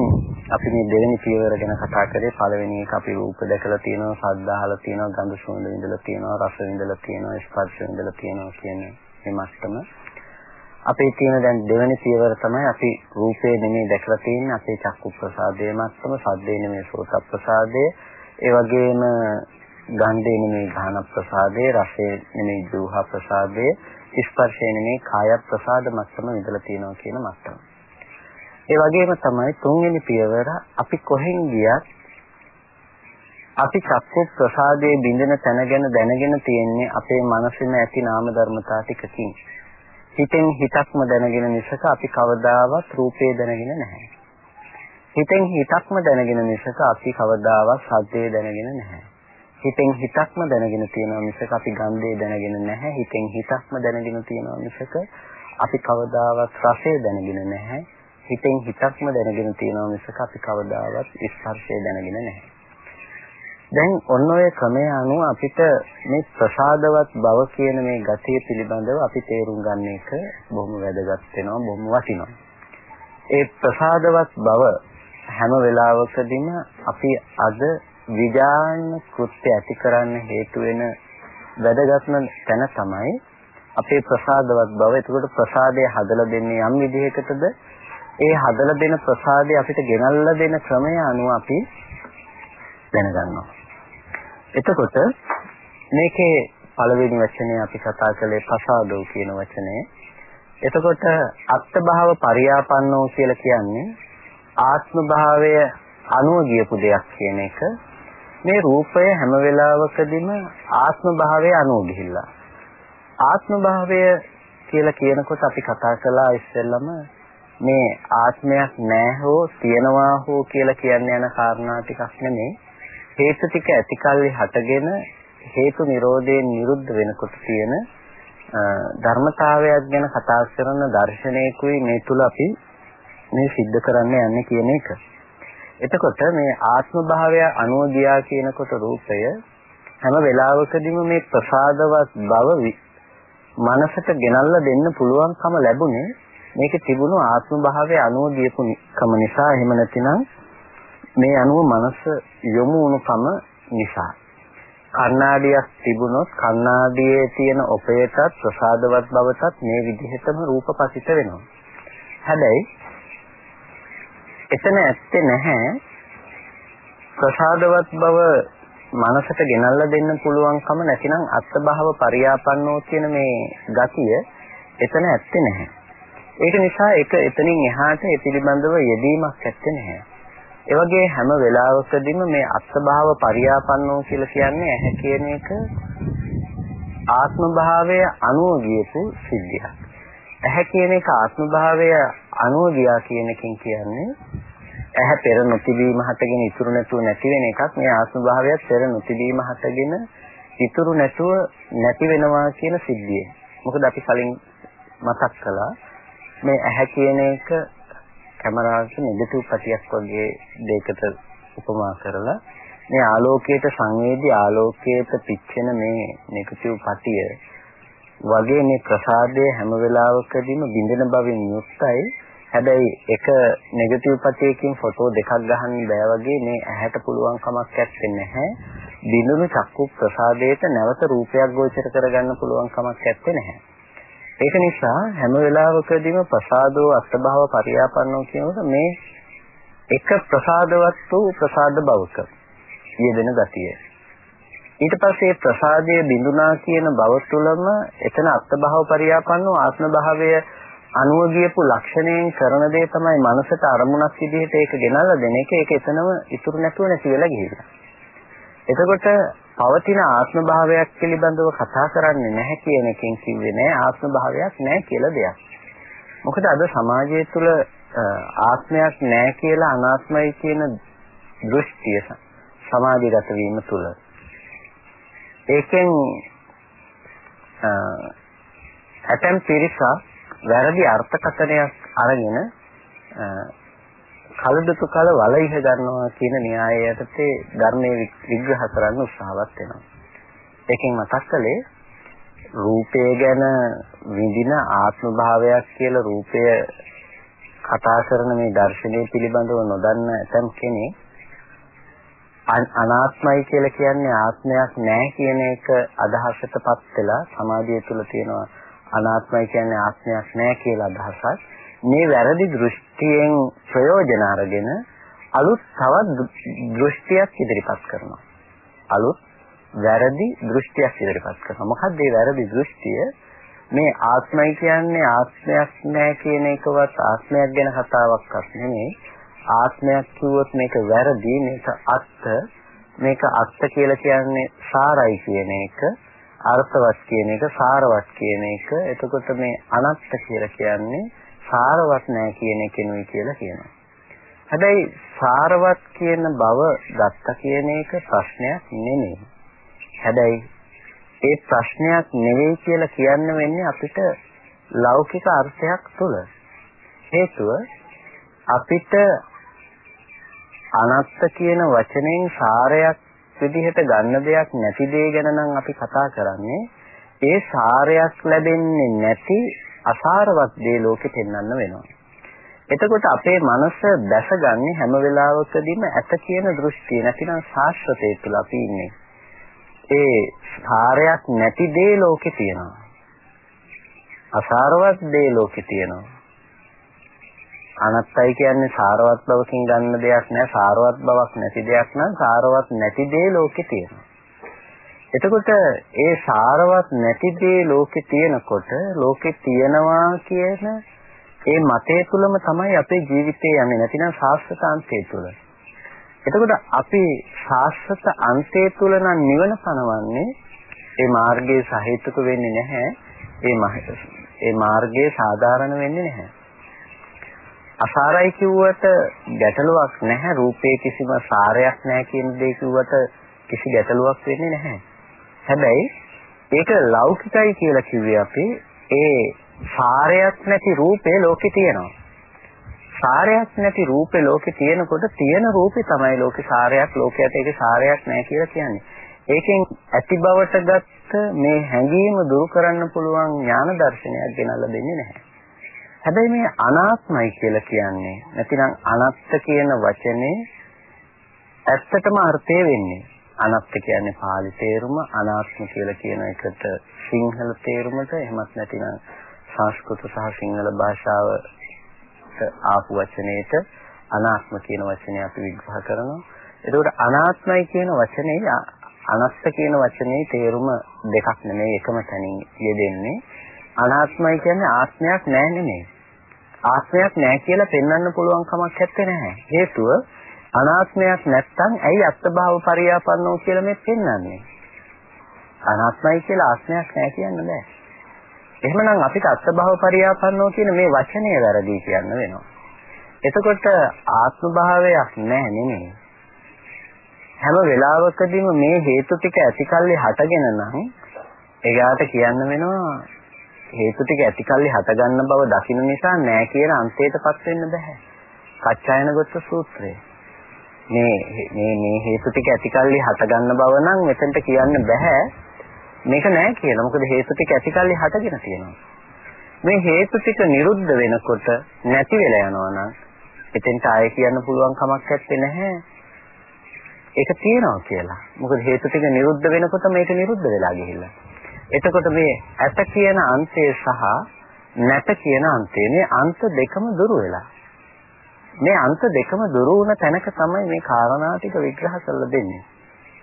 අපි මේ දෙවෙනි පියවර ගැන කතා කරේ පළවෙනි එක අපි රූප දැකලා තියෙනවා, ශබ්ද අහලා තියෙනවා, ගඳ සුවඳ විඳලා තියෙනවා, රස විඳලා තියෙනවා, ස්පර්ශ විඳලා තියෙනවා කියන මේ මට්ටම. අපේ තියෙන දැන් දෙවෙනි පියවර තමයි අපි රූපේ නෙමෙයි දැකලා තියෙන්නේ අපේ චක්කු ප්‍රසාදයේ මට්ටම, ශබ්දේ නෙමෙයි සෝත ප්‍රසාදයේ, ඒ වගේම ගන්ධේ නෙමෙයි ගාහන ප්‍රසාදයේ, රසේ නෙමෙයි ජීවහා ප්‍රසාදයේ, ස්පර්ශේ නෙමෙයි කාය ප්‍රසාද මට්ටම විඳලා තියෙනවා කියන මට්ටම. ඒ වගේම තමයි තුන්වෙනි පියවර අපි කොහෙන් ගියත් අපි චක්කු ප්‍රසාදයේ බින්දෙන තැන ගැන දැනගෙන තියෙන්නේ අපේ මනසෙම ඇති නාම ධර්මතා ටිකකින්. හිතෙන් හිතක්ම දැනගෙන මිසක අපි කවදාවත් රූපේ දැනගෙන නැහැ. හිතෙන් හිතක්ම දැනගෙන මිසක අපි කවදාවත් ශබ්දේ දැනගෙන නැහැ. හිතෙන් හිතක්ම දැනගෙන තියෙනවා මිසක අපි ගන්ධේ දැනගෙන නැහැ. හිතෙන් හිතක්ම දැනගෙන තියෙනවා මිසක අපි කවදාවත් රසය දැනගෙන නැහැ. හිතෙන් හිතක්ම දැනගෙන තියෙනවා මිසක අපි කවදාවත් ස්පර්ශය දැනගෙන නැහැ. දැන් ඔන්න ඔය ක්‍රමය අනුව අපිට මේ ප්‍රසාදවත් බව කියන මේ ගතිය පිළිබඳව අපි තේරුම් ගන්න එක බොහොම වැදගත් වෙනවා බොහොම වටිනවා. ඒ ප්‍රසාදවත් බව හැම වෙලාවකදීම අපි අද විඥාන කෘත්‍ය ඇති කරන්න හේතු වෙන වැදගත්ම තැන තමයි අපේ ප්‍රසාදවත් බව. එතකොට ප්‍රසාදය හදලා දෙන්නේ යම් විදිහකටද ඒ හදලා දෙන ප්‍රසාදය අපිට ගෙනල්ලා දෙන ක්‍රමය අනුව අපි දැනගන්නවා. එතකොට මේකේ පළවෙනි වචනේ අපි කතා කළේ ප්‍රසාදෝ කියන වචනේ. එතකොට අත්භාව පරියාපන්නෝ කියලා කියන්නේ ආත්ම භාවය අනුව ගියපු දෙයක් කියන එක. මේ රූපය හැම වෙලාවකදීම ආත්ම භාවය අනුව ගිහිල්ලා. ආත්ම භාවය කියලා කියනකොට අපි කතා කළා ඉස්සෙල්ලම මේ ආත්මයක් නැහැ හෝ තියනවා හෝ කියලා කියන්න යන කාරණා ටිකක් නෙමෙයි හේතු ටික ඇතිකල්ලි හටගෙන හේතු නිරෝධයෙන් නිරුද්ධ වෙනකොට තියෙන ධර්මතාවයක් ගැන කතා කරන දර්ශනයකුයි මේ තුල අපි මේ सिद्ध කරන්න යන්නේ කියන එක. එතකොට මේ ආත්ම භාවය අනුව ගියා කියනකොට රූපය හැම වෙලාවකදීම මේ ප්‍රසාදවත් බව මනසට ගෙනල්ලා දෙන්න පුළුවන්කම ලැබුණේ මේකේ තිබුණු ආත්ම භාවයේ අනුව ගියපු කම නිසා එහෙම නැතිනම් මේ අනුව මනස යොමු වුණුකම නිසා කණ්ණාඩියක් තිබුණොත් කණ්ණාඩියේ තියෙන ඔපයටත් ප්‍රසාදවත් බවටත් මේ විදිහටම රූපපසිත වෙනවා. හැබැයි එතන ඇත්තේ නැහැ ප්‍රසාදවත් බව මනසට ගෙනල්ලා දෙන්න පුළුවන්කම නැතිනම් අත්භව පරියාපන්නෝ කියන මේ ගතිය එතන ඇත්තේ නැහැ. ඒක නිසා ඒක එතනින් එහාට ඒ පිළිබඳව යෙදීමක් ඇත්තේ නැහැ. ඒ වගේ හැම වෙලාවකදීම මේ අත්භාව පරියාපන්නෝ කියලා කියන්නේ ඇහැ කියන එක ආත්ම භාවය අනුව ගියපු සිද්ධියක්. ඇහැ කියන එක ආත්ම භාවය අනුව ගියා කියන එකෙන් කියන්නේ ඇහැ පෙර නොතිබීම හටගෙන ඉතුරු නැතුව නැති වෙන එකක් මේ ආත්ම භාවයත් පෙර නොතිබීම හටගෙන ඉතුරු නැතුව නැති වෙනවා කියන සිද්ධිය. මොකද අපි කලින් මතක් කළා මේ ඇහැ කියන එක කැමරාවක නෙගටිව් පැටියක් වගේ දෙයකට උපමා කරලා මේ ආලෝකයට සංවේදී ආලෝකයට පිච්චෙන මේ නෙගටිව් පැටිය වගේ මේ ප්‍රසාදය හැම වෙලාවකදීම බිඳෙන බවින් යුක්තයි. හැබැයි එක නෙගටිව් පැටියකින් ෆොටෝ දෙකක් ගහන්න බෑ වගේ මේ ඇහැට පුළුවන් කමක් නැත්තේ නැහැ. බිඳුණු චක්කු ප්‍රසාදයට නැවත රූපයක් ගෝචර කරගන්න පුළුවන් කමක් නැත්තේ නැහැ. ඒක නිසා හැම වෙලාවකදීම ප්‍රසාදෝ අස්තභාව පරියාපන්නෝ කියනකොට මේ එක ප්‍රසාදවත් වූ ප්‍රසාද බවක යෙදෙන ගතිය. ඊට පස්සේ ප්‍රසාදයේ බිඳුනා කියන බව තුළම එතන අස්තභාව පරියාපන්නෝ ආත්ම භාවය අනුව ගියපු ලක්ෂණයෙන් කරන දේ තමයි මනසට අරමුණක් විදිහට ඒක ගෙනල්ලා දෙන එක. ඒක එතනම ඉතුරු නැතුව නැති වෙලා ගිහිල්ලා. එතකොට පවතින ආත්ම භාවයක් පිළිබඳව කතා කරන්නේ නැහැ කියන එකෙන් කිව්වේ නෑ ආත්ම භාවයක් නෑ කියලා දෙයක්. මොකද අද සමාජය තුළ ආත්මයක් නෑ කියලා අනාත්මයි කියන දෘෂ්ටිය සමාධිගත වීම තුළ ඒකෙන් ඇතම් පිරිසක් වැරදි අර්ථකථනයක් අරගෙන කලදුතු කල වලයිහ ගන්නවා කියන න්‍යාය යටතේ ධර්මයේ විග්‍රහ කරන්න උත්සාහවත් වෙනවා. ඒකෙන් මතක් කළේ රූපය ගැන විඳින ආත්ම භාවයක් කියලා රූපය කතා කරන මේ දර්ශනය පිළිබඳව නොදන්න ඇතම් කෙනෙක් අනාත්මයි කියලා කියන්නේ ආත්මයක් නැහැ කියන එක අදහසටපත් වෙලා සමාධිය තුළ තියෙනවා අනාත්මයි කියන්නේ ආත්මයක් නැහැ කියලා අදහසක්. මේ වැරදි දෘෂ්ටියෙන් ප්‍රයෝජන අරගෙන අලුත් තවත් දෘෂ්ටියක් ඉදිරිපත් කරනවා. අලුත් වැරදි දෘෂ්ටියක් ඉදිරිපත් කරනවා. මොකක්ද මේ වැරදි දෘෂ්ටිය? මේ ආත්මයි කියන්නේ ආත්මයක් නෑ කියන එකවත් ආත්මයක් ගැන කතාවක්වත් නෙමෙයි. ආත්මයක් කිව්වොත් මේක වැරදි මේක අත්ත මේක අත්ත කියලා කියන්නේ සාරයි කියන එක අර්ථවත් කියන එක සාරවත් කියන එක එතකොට මේ අනත්ත කියලා කියන්නේ සාරවත් නෑ කියන එකෙනුයි කියලා කියනවා. හැබැයි සාරවත් කියන බව ගත්ත කියන එක ප්‍රශ්නයක් නෙමෙයි. හැබැයි ඒ ප්‍රශ්නයක් නෙවෙයි කියලා කියන්න වෙන්නේ අපිට ලෞකික අර්ථයක් තුල. හේතුව අපිට අනත්ත කියන වචනෙන් සාරයක් විදිහට ගන්න දෙයක් නැති දේ ගැන නම් අපි කතා කරන්නේ ඒ සාරයක් ලැබෙන්නේ නැති අසාරවත් දේ ලෝකෙ පෙන්වන්න වෙනවා. එතකොට අපේ මනස දැසගන්නේ හැම වෙලාවකදීම ඇත කියන දෘෂ්ටිය නැතිනම් ශාස්ත්‍රයේ තුල අපි ඉන්නේ. ඒ සාරයක් නැති දේ ලෝකේ තියෙනවා. අසාරවත් දේ ලෝකේ තියෙනවා. අනත්තයි කියන්නේ සාරවත් බවකින් ගන්න දෙයක් නෑ සාරවත් බවක් නැති දෙයක් නම් සාරවත් නැති දේ ලෝකේ තියෙනවා. එතකොට ඒ සාරවත් නැති දේ ලෝකේ තියෙනකොට ලෝකේ තියෙනවා කියන ඒ මතය තුලම තමයි අපේ ජීවිතේ යන්නේ නැතිනම් ශාස්ත්‍රාන්තය තුල. එතකොට අපි ශාස්ත්‍රත අන්තය තුල නම් නිවන පනවන්නේ ඒ මාර්ගයේ සහේතුක වෙන්නේ නැහැ. ඒ ඒ මාර්ගයේ සාධාරණ වෙන්නේ නැහැ. අසාරයි කිව්වට ගැටලුවක් නැහැ. රූපේ කිසිම සාරයක් නැහැ කියන දේ කිව්වට කිසි ගැටලුවක් වෙන්නේ නැහැ. හැබැයි ඒක ලෞකිකයි කියලා කිව්වේ අපි ඒ සාරයක් නැති රූපේ ලෝකේ තියෙනවා. සාරයක් නැති රූපේ ලෝකේ තියෙනකොට තියෙන රූපේ තමයි ලෝකේ සාරයක් ලෝකයට ඒකේ සාරයක් නැහැ කියලා කියන්නේ. ඒකෙන් ඇති බවට ගත්ත මේ හැඟීම දුරු කරන්න පුළුවන් ඥාන දර්ශනයක් ගෙනල්ලා දෙන්නේ නැහැ. හැබැයි මේ අනාත්මයි කියලා කියන්නේ නැතිනම් අනත්ත කියන වචනේ ඇත්තටම අර්ථය වෙන්නේ අනත්ත කියන්නේ පාලි තේරුම අනාත්ම කියලා කියන එකට සිංහල තේරුමට එහෙමත් නැතිනම් සංස්කෘත සහ සිංහල භාෂාව ආපු වචනේට අනාත්ම කියන වචනේ අපි විග්‍රහ කරනවා. එතකොට අනාත්මයි කියන වචනේ අනස්ත කියන වචනේ තේරුම දෙකක් නෙමෙයි එකම තැනින් යෙදෙන්නේ. අනාත්මයි කියන්නේ ආත්මයක් නෑ නෙමෙයි. ආත්මයක් නෑ කියලා පෙන්වන්න පුළුවන් කමක් නැත්තේ නැහැ. හේතුව අනාත්මයක් නැත්තම් ඇයි අත්භාව පරියාපන්නෝ කියලා මේ පෙන්වන්නේ? අනාත්මයි කියලා ආත්මයක් නෑ කියන්න බෑ. එහෙමනම් අපිට අත්භව පරියාපන්නෝ කියන මේ වචනය වැරදි කියන්න වෙනවා. එතකොට ආත්ම භාවයක් නැහැ නෙමෙයි. හැම වෙලාවකදීම මේ හේතු ටික ඇතිකල්ලි හටගෙන නම් එයාට කියන්න වෙනවා හේතු ටික ඇතිකල්ලි හටගන්න බව දකින්න නිසා නෑ කියන අන්තයටපත් වෙන්න බෑ. කච්චායනගත සූත්‍රය. මේ මේ මේ හේතු ටික ඇතිකල්ලි හටගන්න බව නම් මෙතනට කියන්න බෑ. මේක නෑ කියලා. මොකද හේතු ටික ඇතිකල්ලි හටගෙන තියෙනවා. මේ හේතු ටික නිරුද්ධ වෙනකොට නැති වෙලා යනවා නම් එතෙන්ට ආයෙ කියන්න පුළුවන් කමක් නැත්තේ නැහැ. ඒක තියෙනවා කියලා. මොකද හේතු ටික නිරුද්ධ වෙනකොට මේක නිරුද්ධ වෙලා ගිහිල්ලා. එතකොට මේ ඇත කියන අන්තය සහ නැත කියන අන්තය මේ අන්ත දෙකම දුරු වෙලා. මේ අන්ත දෙකම දුරු වුණ තැනක තමයි මේ කාරණා ටික විග්‍රහ කරලා දෙන්නේ.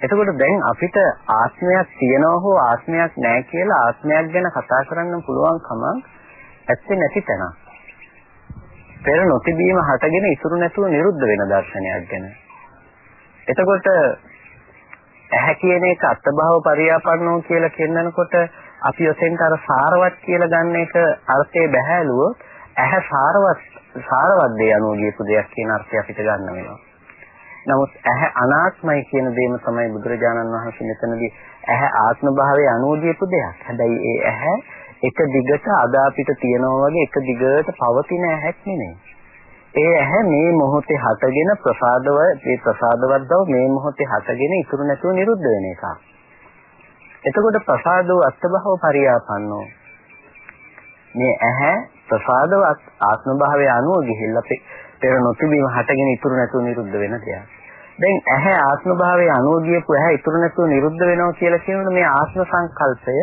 එතකොට දැන් අපිට ආත්මයක් තියනවා හෝ ආත්මයක් නැහැ කියලා ආත්මයක් ගැන කතා කරන්න පුළුවන් කමක් ඇත්තේ නැති තැන. පෙර නොතිබීම හටගෙන ඉතුරු නැතුව නිරුද්ධ වෙන දර්ශනයක් ගැන. එතකොට ඇහැ කියන එක අත්භව පරියාපන්නෝ කියලා කියනකොට අපි ඔතෙන්ට අර සාරවත් කියලා ගන්න එක අර්ථය බහැලුවොත් ඇහැ සාරවත් සාරවත් දේ අනුව ගියපු දෙයක් කියන අර්ථය අපිට ගන්න වෙනවා. නමුත් ඇහැ අනාත්මයි කියන දෙයම තමයි බුදුරජාණන් වහන්සේ මෙතනදී ඇහැ ආත්ම භාවයේ අනුෝධියපු දෙයක්. හැබැයි ඒ ඇහැ එක දිගට අද අපිට තියනවා වගේ එක දිගට පවතින ඇහැක් නෙමෙයි. ඒ ඇහැ මේ මොහොතේ හටගෙන ප්‍රසාදව මේ ප්‍රසාදවත් බව මේ මොහොතේ හටගෙන ඉතුරු නැතුව නිරුද්ධ වෙන එකක්. එතකොට ප්‍රසාදෝ අත්බහව පරියාපන්නෝ මේ ඇහැ ප්‍රසාදවත් ආත්ම භාවය අනුව ගිහිල්ලා පෙර නොතිබීම හටගෙන ඉතුරු නැතුව නිරුද්ධ වෙන දෙයක්. දැන් ඇහැ ආත්ම භාවයේ අනුව ගියපු ඇහැ ඉතුරු නැතුව නිරුද්ධ වෙනවා කියලා කියනකොට මේ ආත්ම සංකල්පය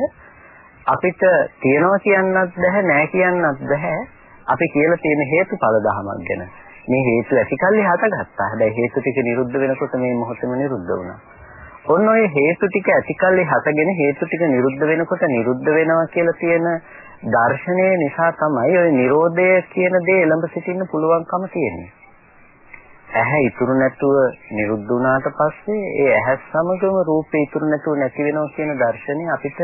අපිට තියනවා කියන්නත් බෑ නෑ කියන්නත් බෑ. අපි කියලා තියෙන හේතුඵල ධමයක් ගැන. මේ හේතු ඇතිකල්ලි හටගත්තා. හැබැයි හේතු ටික නිරුද්ධ වෙනකොට මේ මොහොතේම නිරුද්ධ වුණා. ඔන්න ඔය හේතු ටික ඇතිකල්ලි හටගෙන හේතු ටික නිරුද්ධ වෙනකොට නිරුද්ධ වෙනවා කියලා තියෙන දර්ශනය නිසා තමයි ඔය Nirodha කියන දේ එළඹ සිටින්න පුළුවන්කම තියෙන්නේ. ඇහැ ඉතුරු නැතුව නිරුද්ධ වුණාට පස්සේ ඒ ඇහැ සමගම රූපේ ඉතුරු නැතුව නැති වෙනවා කියන දර්ශනය අපිට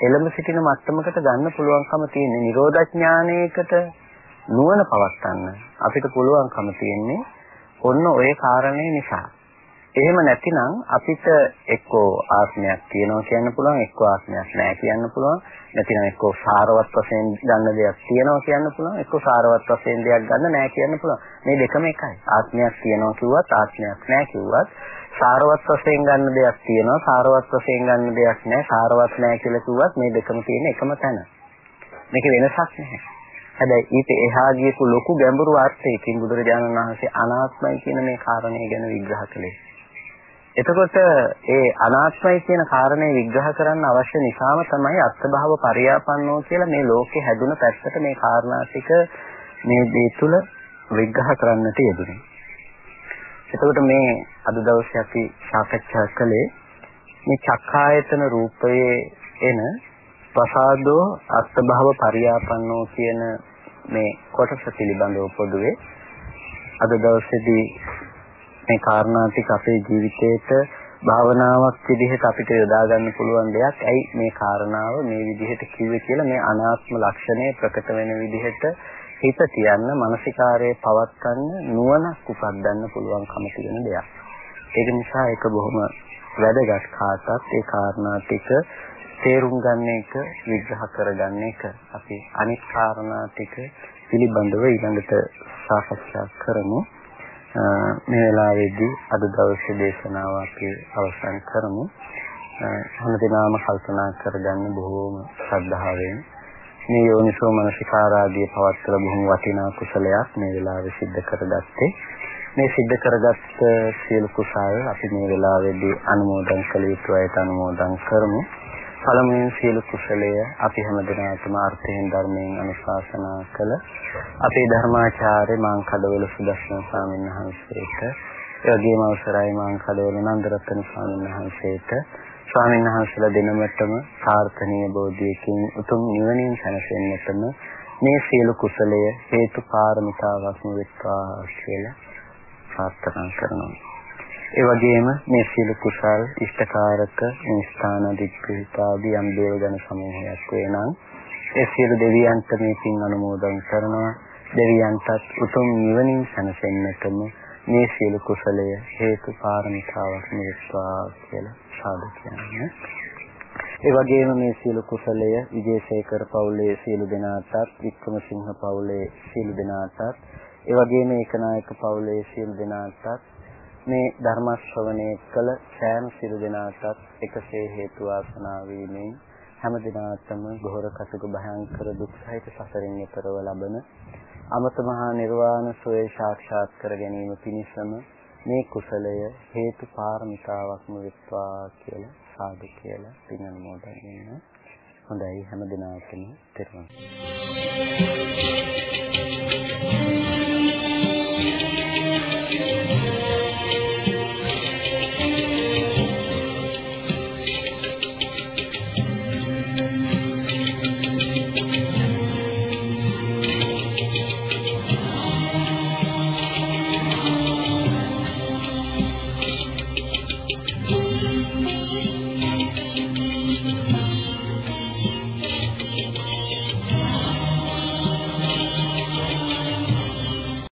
එළඹ සිටින මට්ටමකට ගන්න පුළුවන්කම තියෙන්නේ. Nirodha ඥානයකට නුවණ පවත්න්න අපිට පුළුවන්කම තියෙන්නේ ඔන්න ඔය කාරණේ නිසා. එහෙම නැතිනම් අපිට එක්කෝ ආත්මයක් තියෙනවා කියන්න පුළුවන් එක්කෝ ආත්මයක් නැහැ කියන්න පුළුවන් නැතිනම් එක්කෝ සාරවත් වශයෙන් ගන්න දෙයක් තියෙනවා කියන්න පුළුවන් එක්කෝ සාරවත් වශයෙන් දෙයක් ගන්න නැහැ කියන්න පුළුවන්. මේ දෙකම එකයි. ආත්මයක් තියෙනවා කිව්වත් ආත්මයක් නැහැ කිව්වත් සාරවත් වශයෙන් ගන්න දෙයක් තියෙනවා සාරවත් වශයෙන් ගන්න දෙයක් නැහැ සාරවත් නැහැ කියලා කිව්වත් මේ දෙකම තියෙන එකම තැන. මේක වෙනසක් නැහැ. හැබැයි ඊට එහා ගියපු ලොකු ගැඹුරු අර්ථයකින් බුදුරජාණන් වහන්සේ අනාත්මයි කියන මේ කාරණය ගැන විග්‍රහ කළේ. එතකොට ඒ අනාත්මයි කියන කාරණේ විග්‍රහ කරන්න අවශ්‍ය නිසාම තමයි අත්භව පරියාපන්නෝ කියලා මේ ලෝකේ හැදුන පැත්තට මේ කාරණා ටික මේ දේ තුල විග්‍රහ කරන්නට යෙදුනේ. එතකොට මේ අද දවසේ අපි සාකච්ඡා කළේ මේ චක්කායතන රූපයේ එන ප්‍රසාදෝ අත්භව පරියාපන්නෝ කියන මේ කොටස පිළිබඳව පොදුවේ අද දවසේදී මේ කාරණා ටික අපේ ජීවිතේට භාවනාවක් විදිහට අපිට යොදා ගන්න පුළුවන් දෙයක්. ඇයි මේ කාරණාව මේ විදිහට කිව්වේ කියලා මේ අනාත්ම ලක්ෂණය ප්‍රකට වෙන විදිහට හිත තියන්න, මානසිකාරයේ පවත්න්න නුවණක් උපදින්න පුළුවන්කම තියෙන දෙයක්. ඒක නිසා ඒක බොහොම වැදගත් කාටත් ඒ කාරණා ටික තේරුම් ගන්න එක විග්‍රහ කරගන්න එක අපි අනිත් කාරණා ටික පිළිබඳව ඊළඟට සාකච්ඡා කරමු. මේ වෙලාවේදී අද දවසේ දේශනාව අපි අවසන් කරමු. හැමදෙනාම කල්පනා කරගන්න බොහෝම ශ්‍රද්ධාවෙන් මේ යෝනිසෝ මනසිකාරාදී පවත්තල බොහොම වටිනා කුසලයක් මේ වෙලාවේ සිද්ධ කරගත්තේ. මේ සිද්ධ කරගත්ත සියලු කුසල් අපි මේ වෙලාවේදී අනුමෝදන් කළ යුතු අයට අනුමෝදන් කරමු. පළමුවෙන් සියලු කුසලය අපි හැමදෙනාටම අර්ථයෙන් ධර්මයෙන් අනුශාසනා කළ අපේ ධර්මාචාර්ය මාං කඩවල සුදර්ශන ස්වාමීන් වහන්සේට එවැගේම අවසරයි මාං කඩවල නන්දරත්න ස්වාමීන් වහන්සේට. ස්වාමීන් වහන්සේලා දෙනමතම ප්‍රාර්ථනීය බෝධියකින් උතුම් නිවනින් සැනසෙන්නටම මේ සියලු කුසලය හේතු පාරමිතාවක්ම වෙත්වා කියලා ප්‍රාර්ථනා කරනවා. ඒ වගේම මේ සීල කුසල් ඉෂ්ඨකාරක මේ ස්ථාන දික්ඛිතාදී යම් දේවගණ සමූහයක් වෙනනම් ඒ සියලු දෙවියන්ට මේ පින් අනුමෝදන් කරනවා දෙවියන්ටත් උතුම් නිවනින් සැනසෙන්නටම මේ සීල කුසලය හේතු පාරමිතාවක් නෙස්වා කියලා සාදු කියන්නේ. ඒ වගේම මේ සීල කුසලය විජේසේකර පවුලේ සීල දෙනාටත් වික්‍රමසිංහ පවුලේ සීල දෙනාටත් ඒ වගේම ඒකනායක පවුලේ සීල දෙනාටත් මේ ධර්ම ශ්‍රවණය කළ සෑම සිළු දෙනාටත් එකසේ හේතු වාසනා වීමෙන් හැම දිනාටම ගොහර කටුක භයංකර දුක් සහිත සසරින් එතරව ලබන අමත මහා නිර්වාණ සෝය සාක්ෂාත් කර ගැනීම පිණිසම මේ කුසලය හේතු පාරමිතාවක්ම වෙත්වා කියලා සාදු කියලා පින් අනුමෝදන් වෙන්න. හොඳයි හැම දිනාටම තෙරුවන්. Thank you.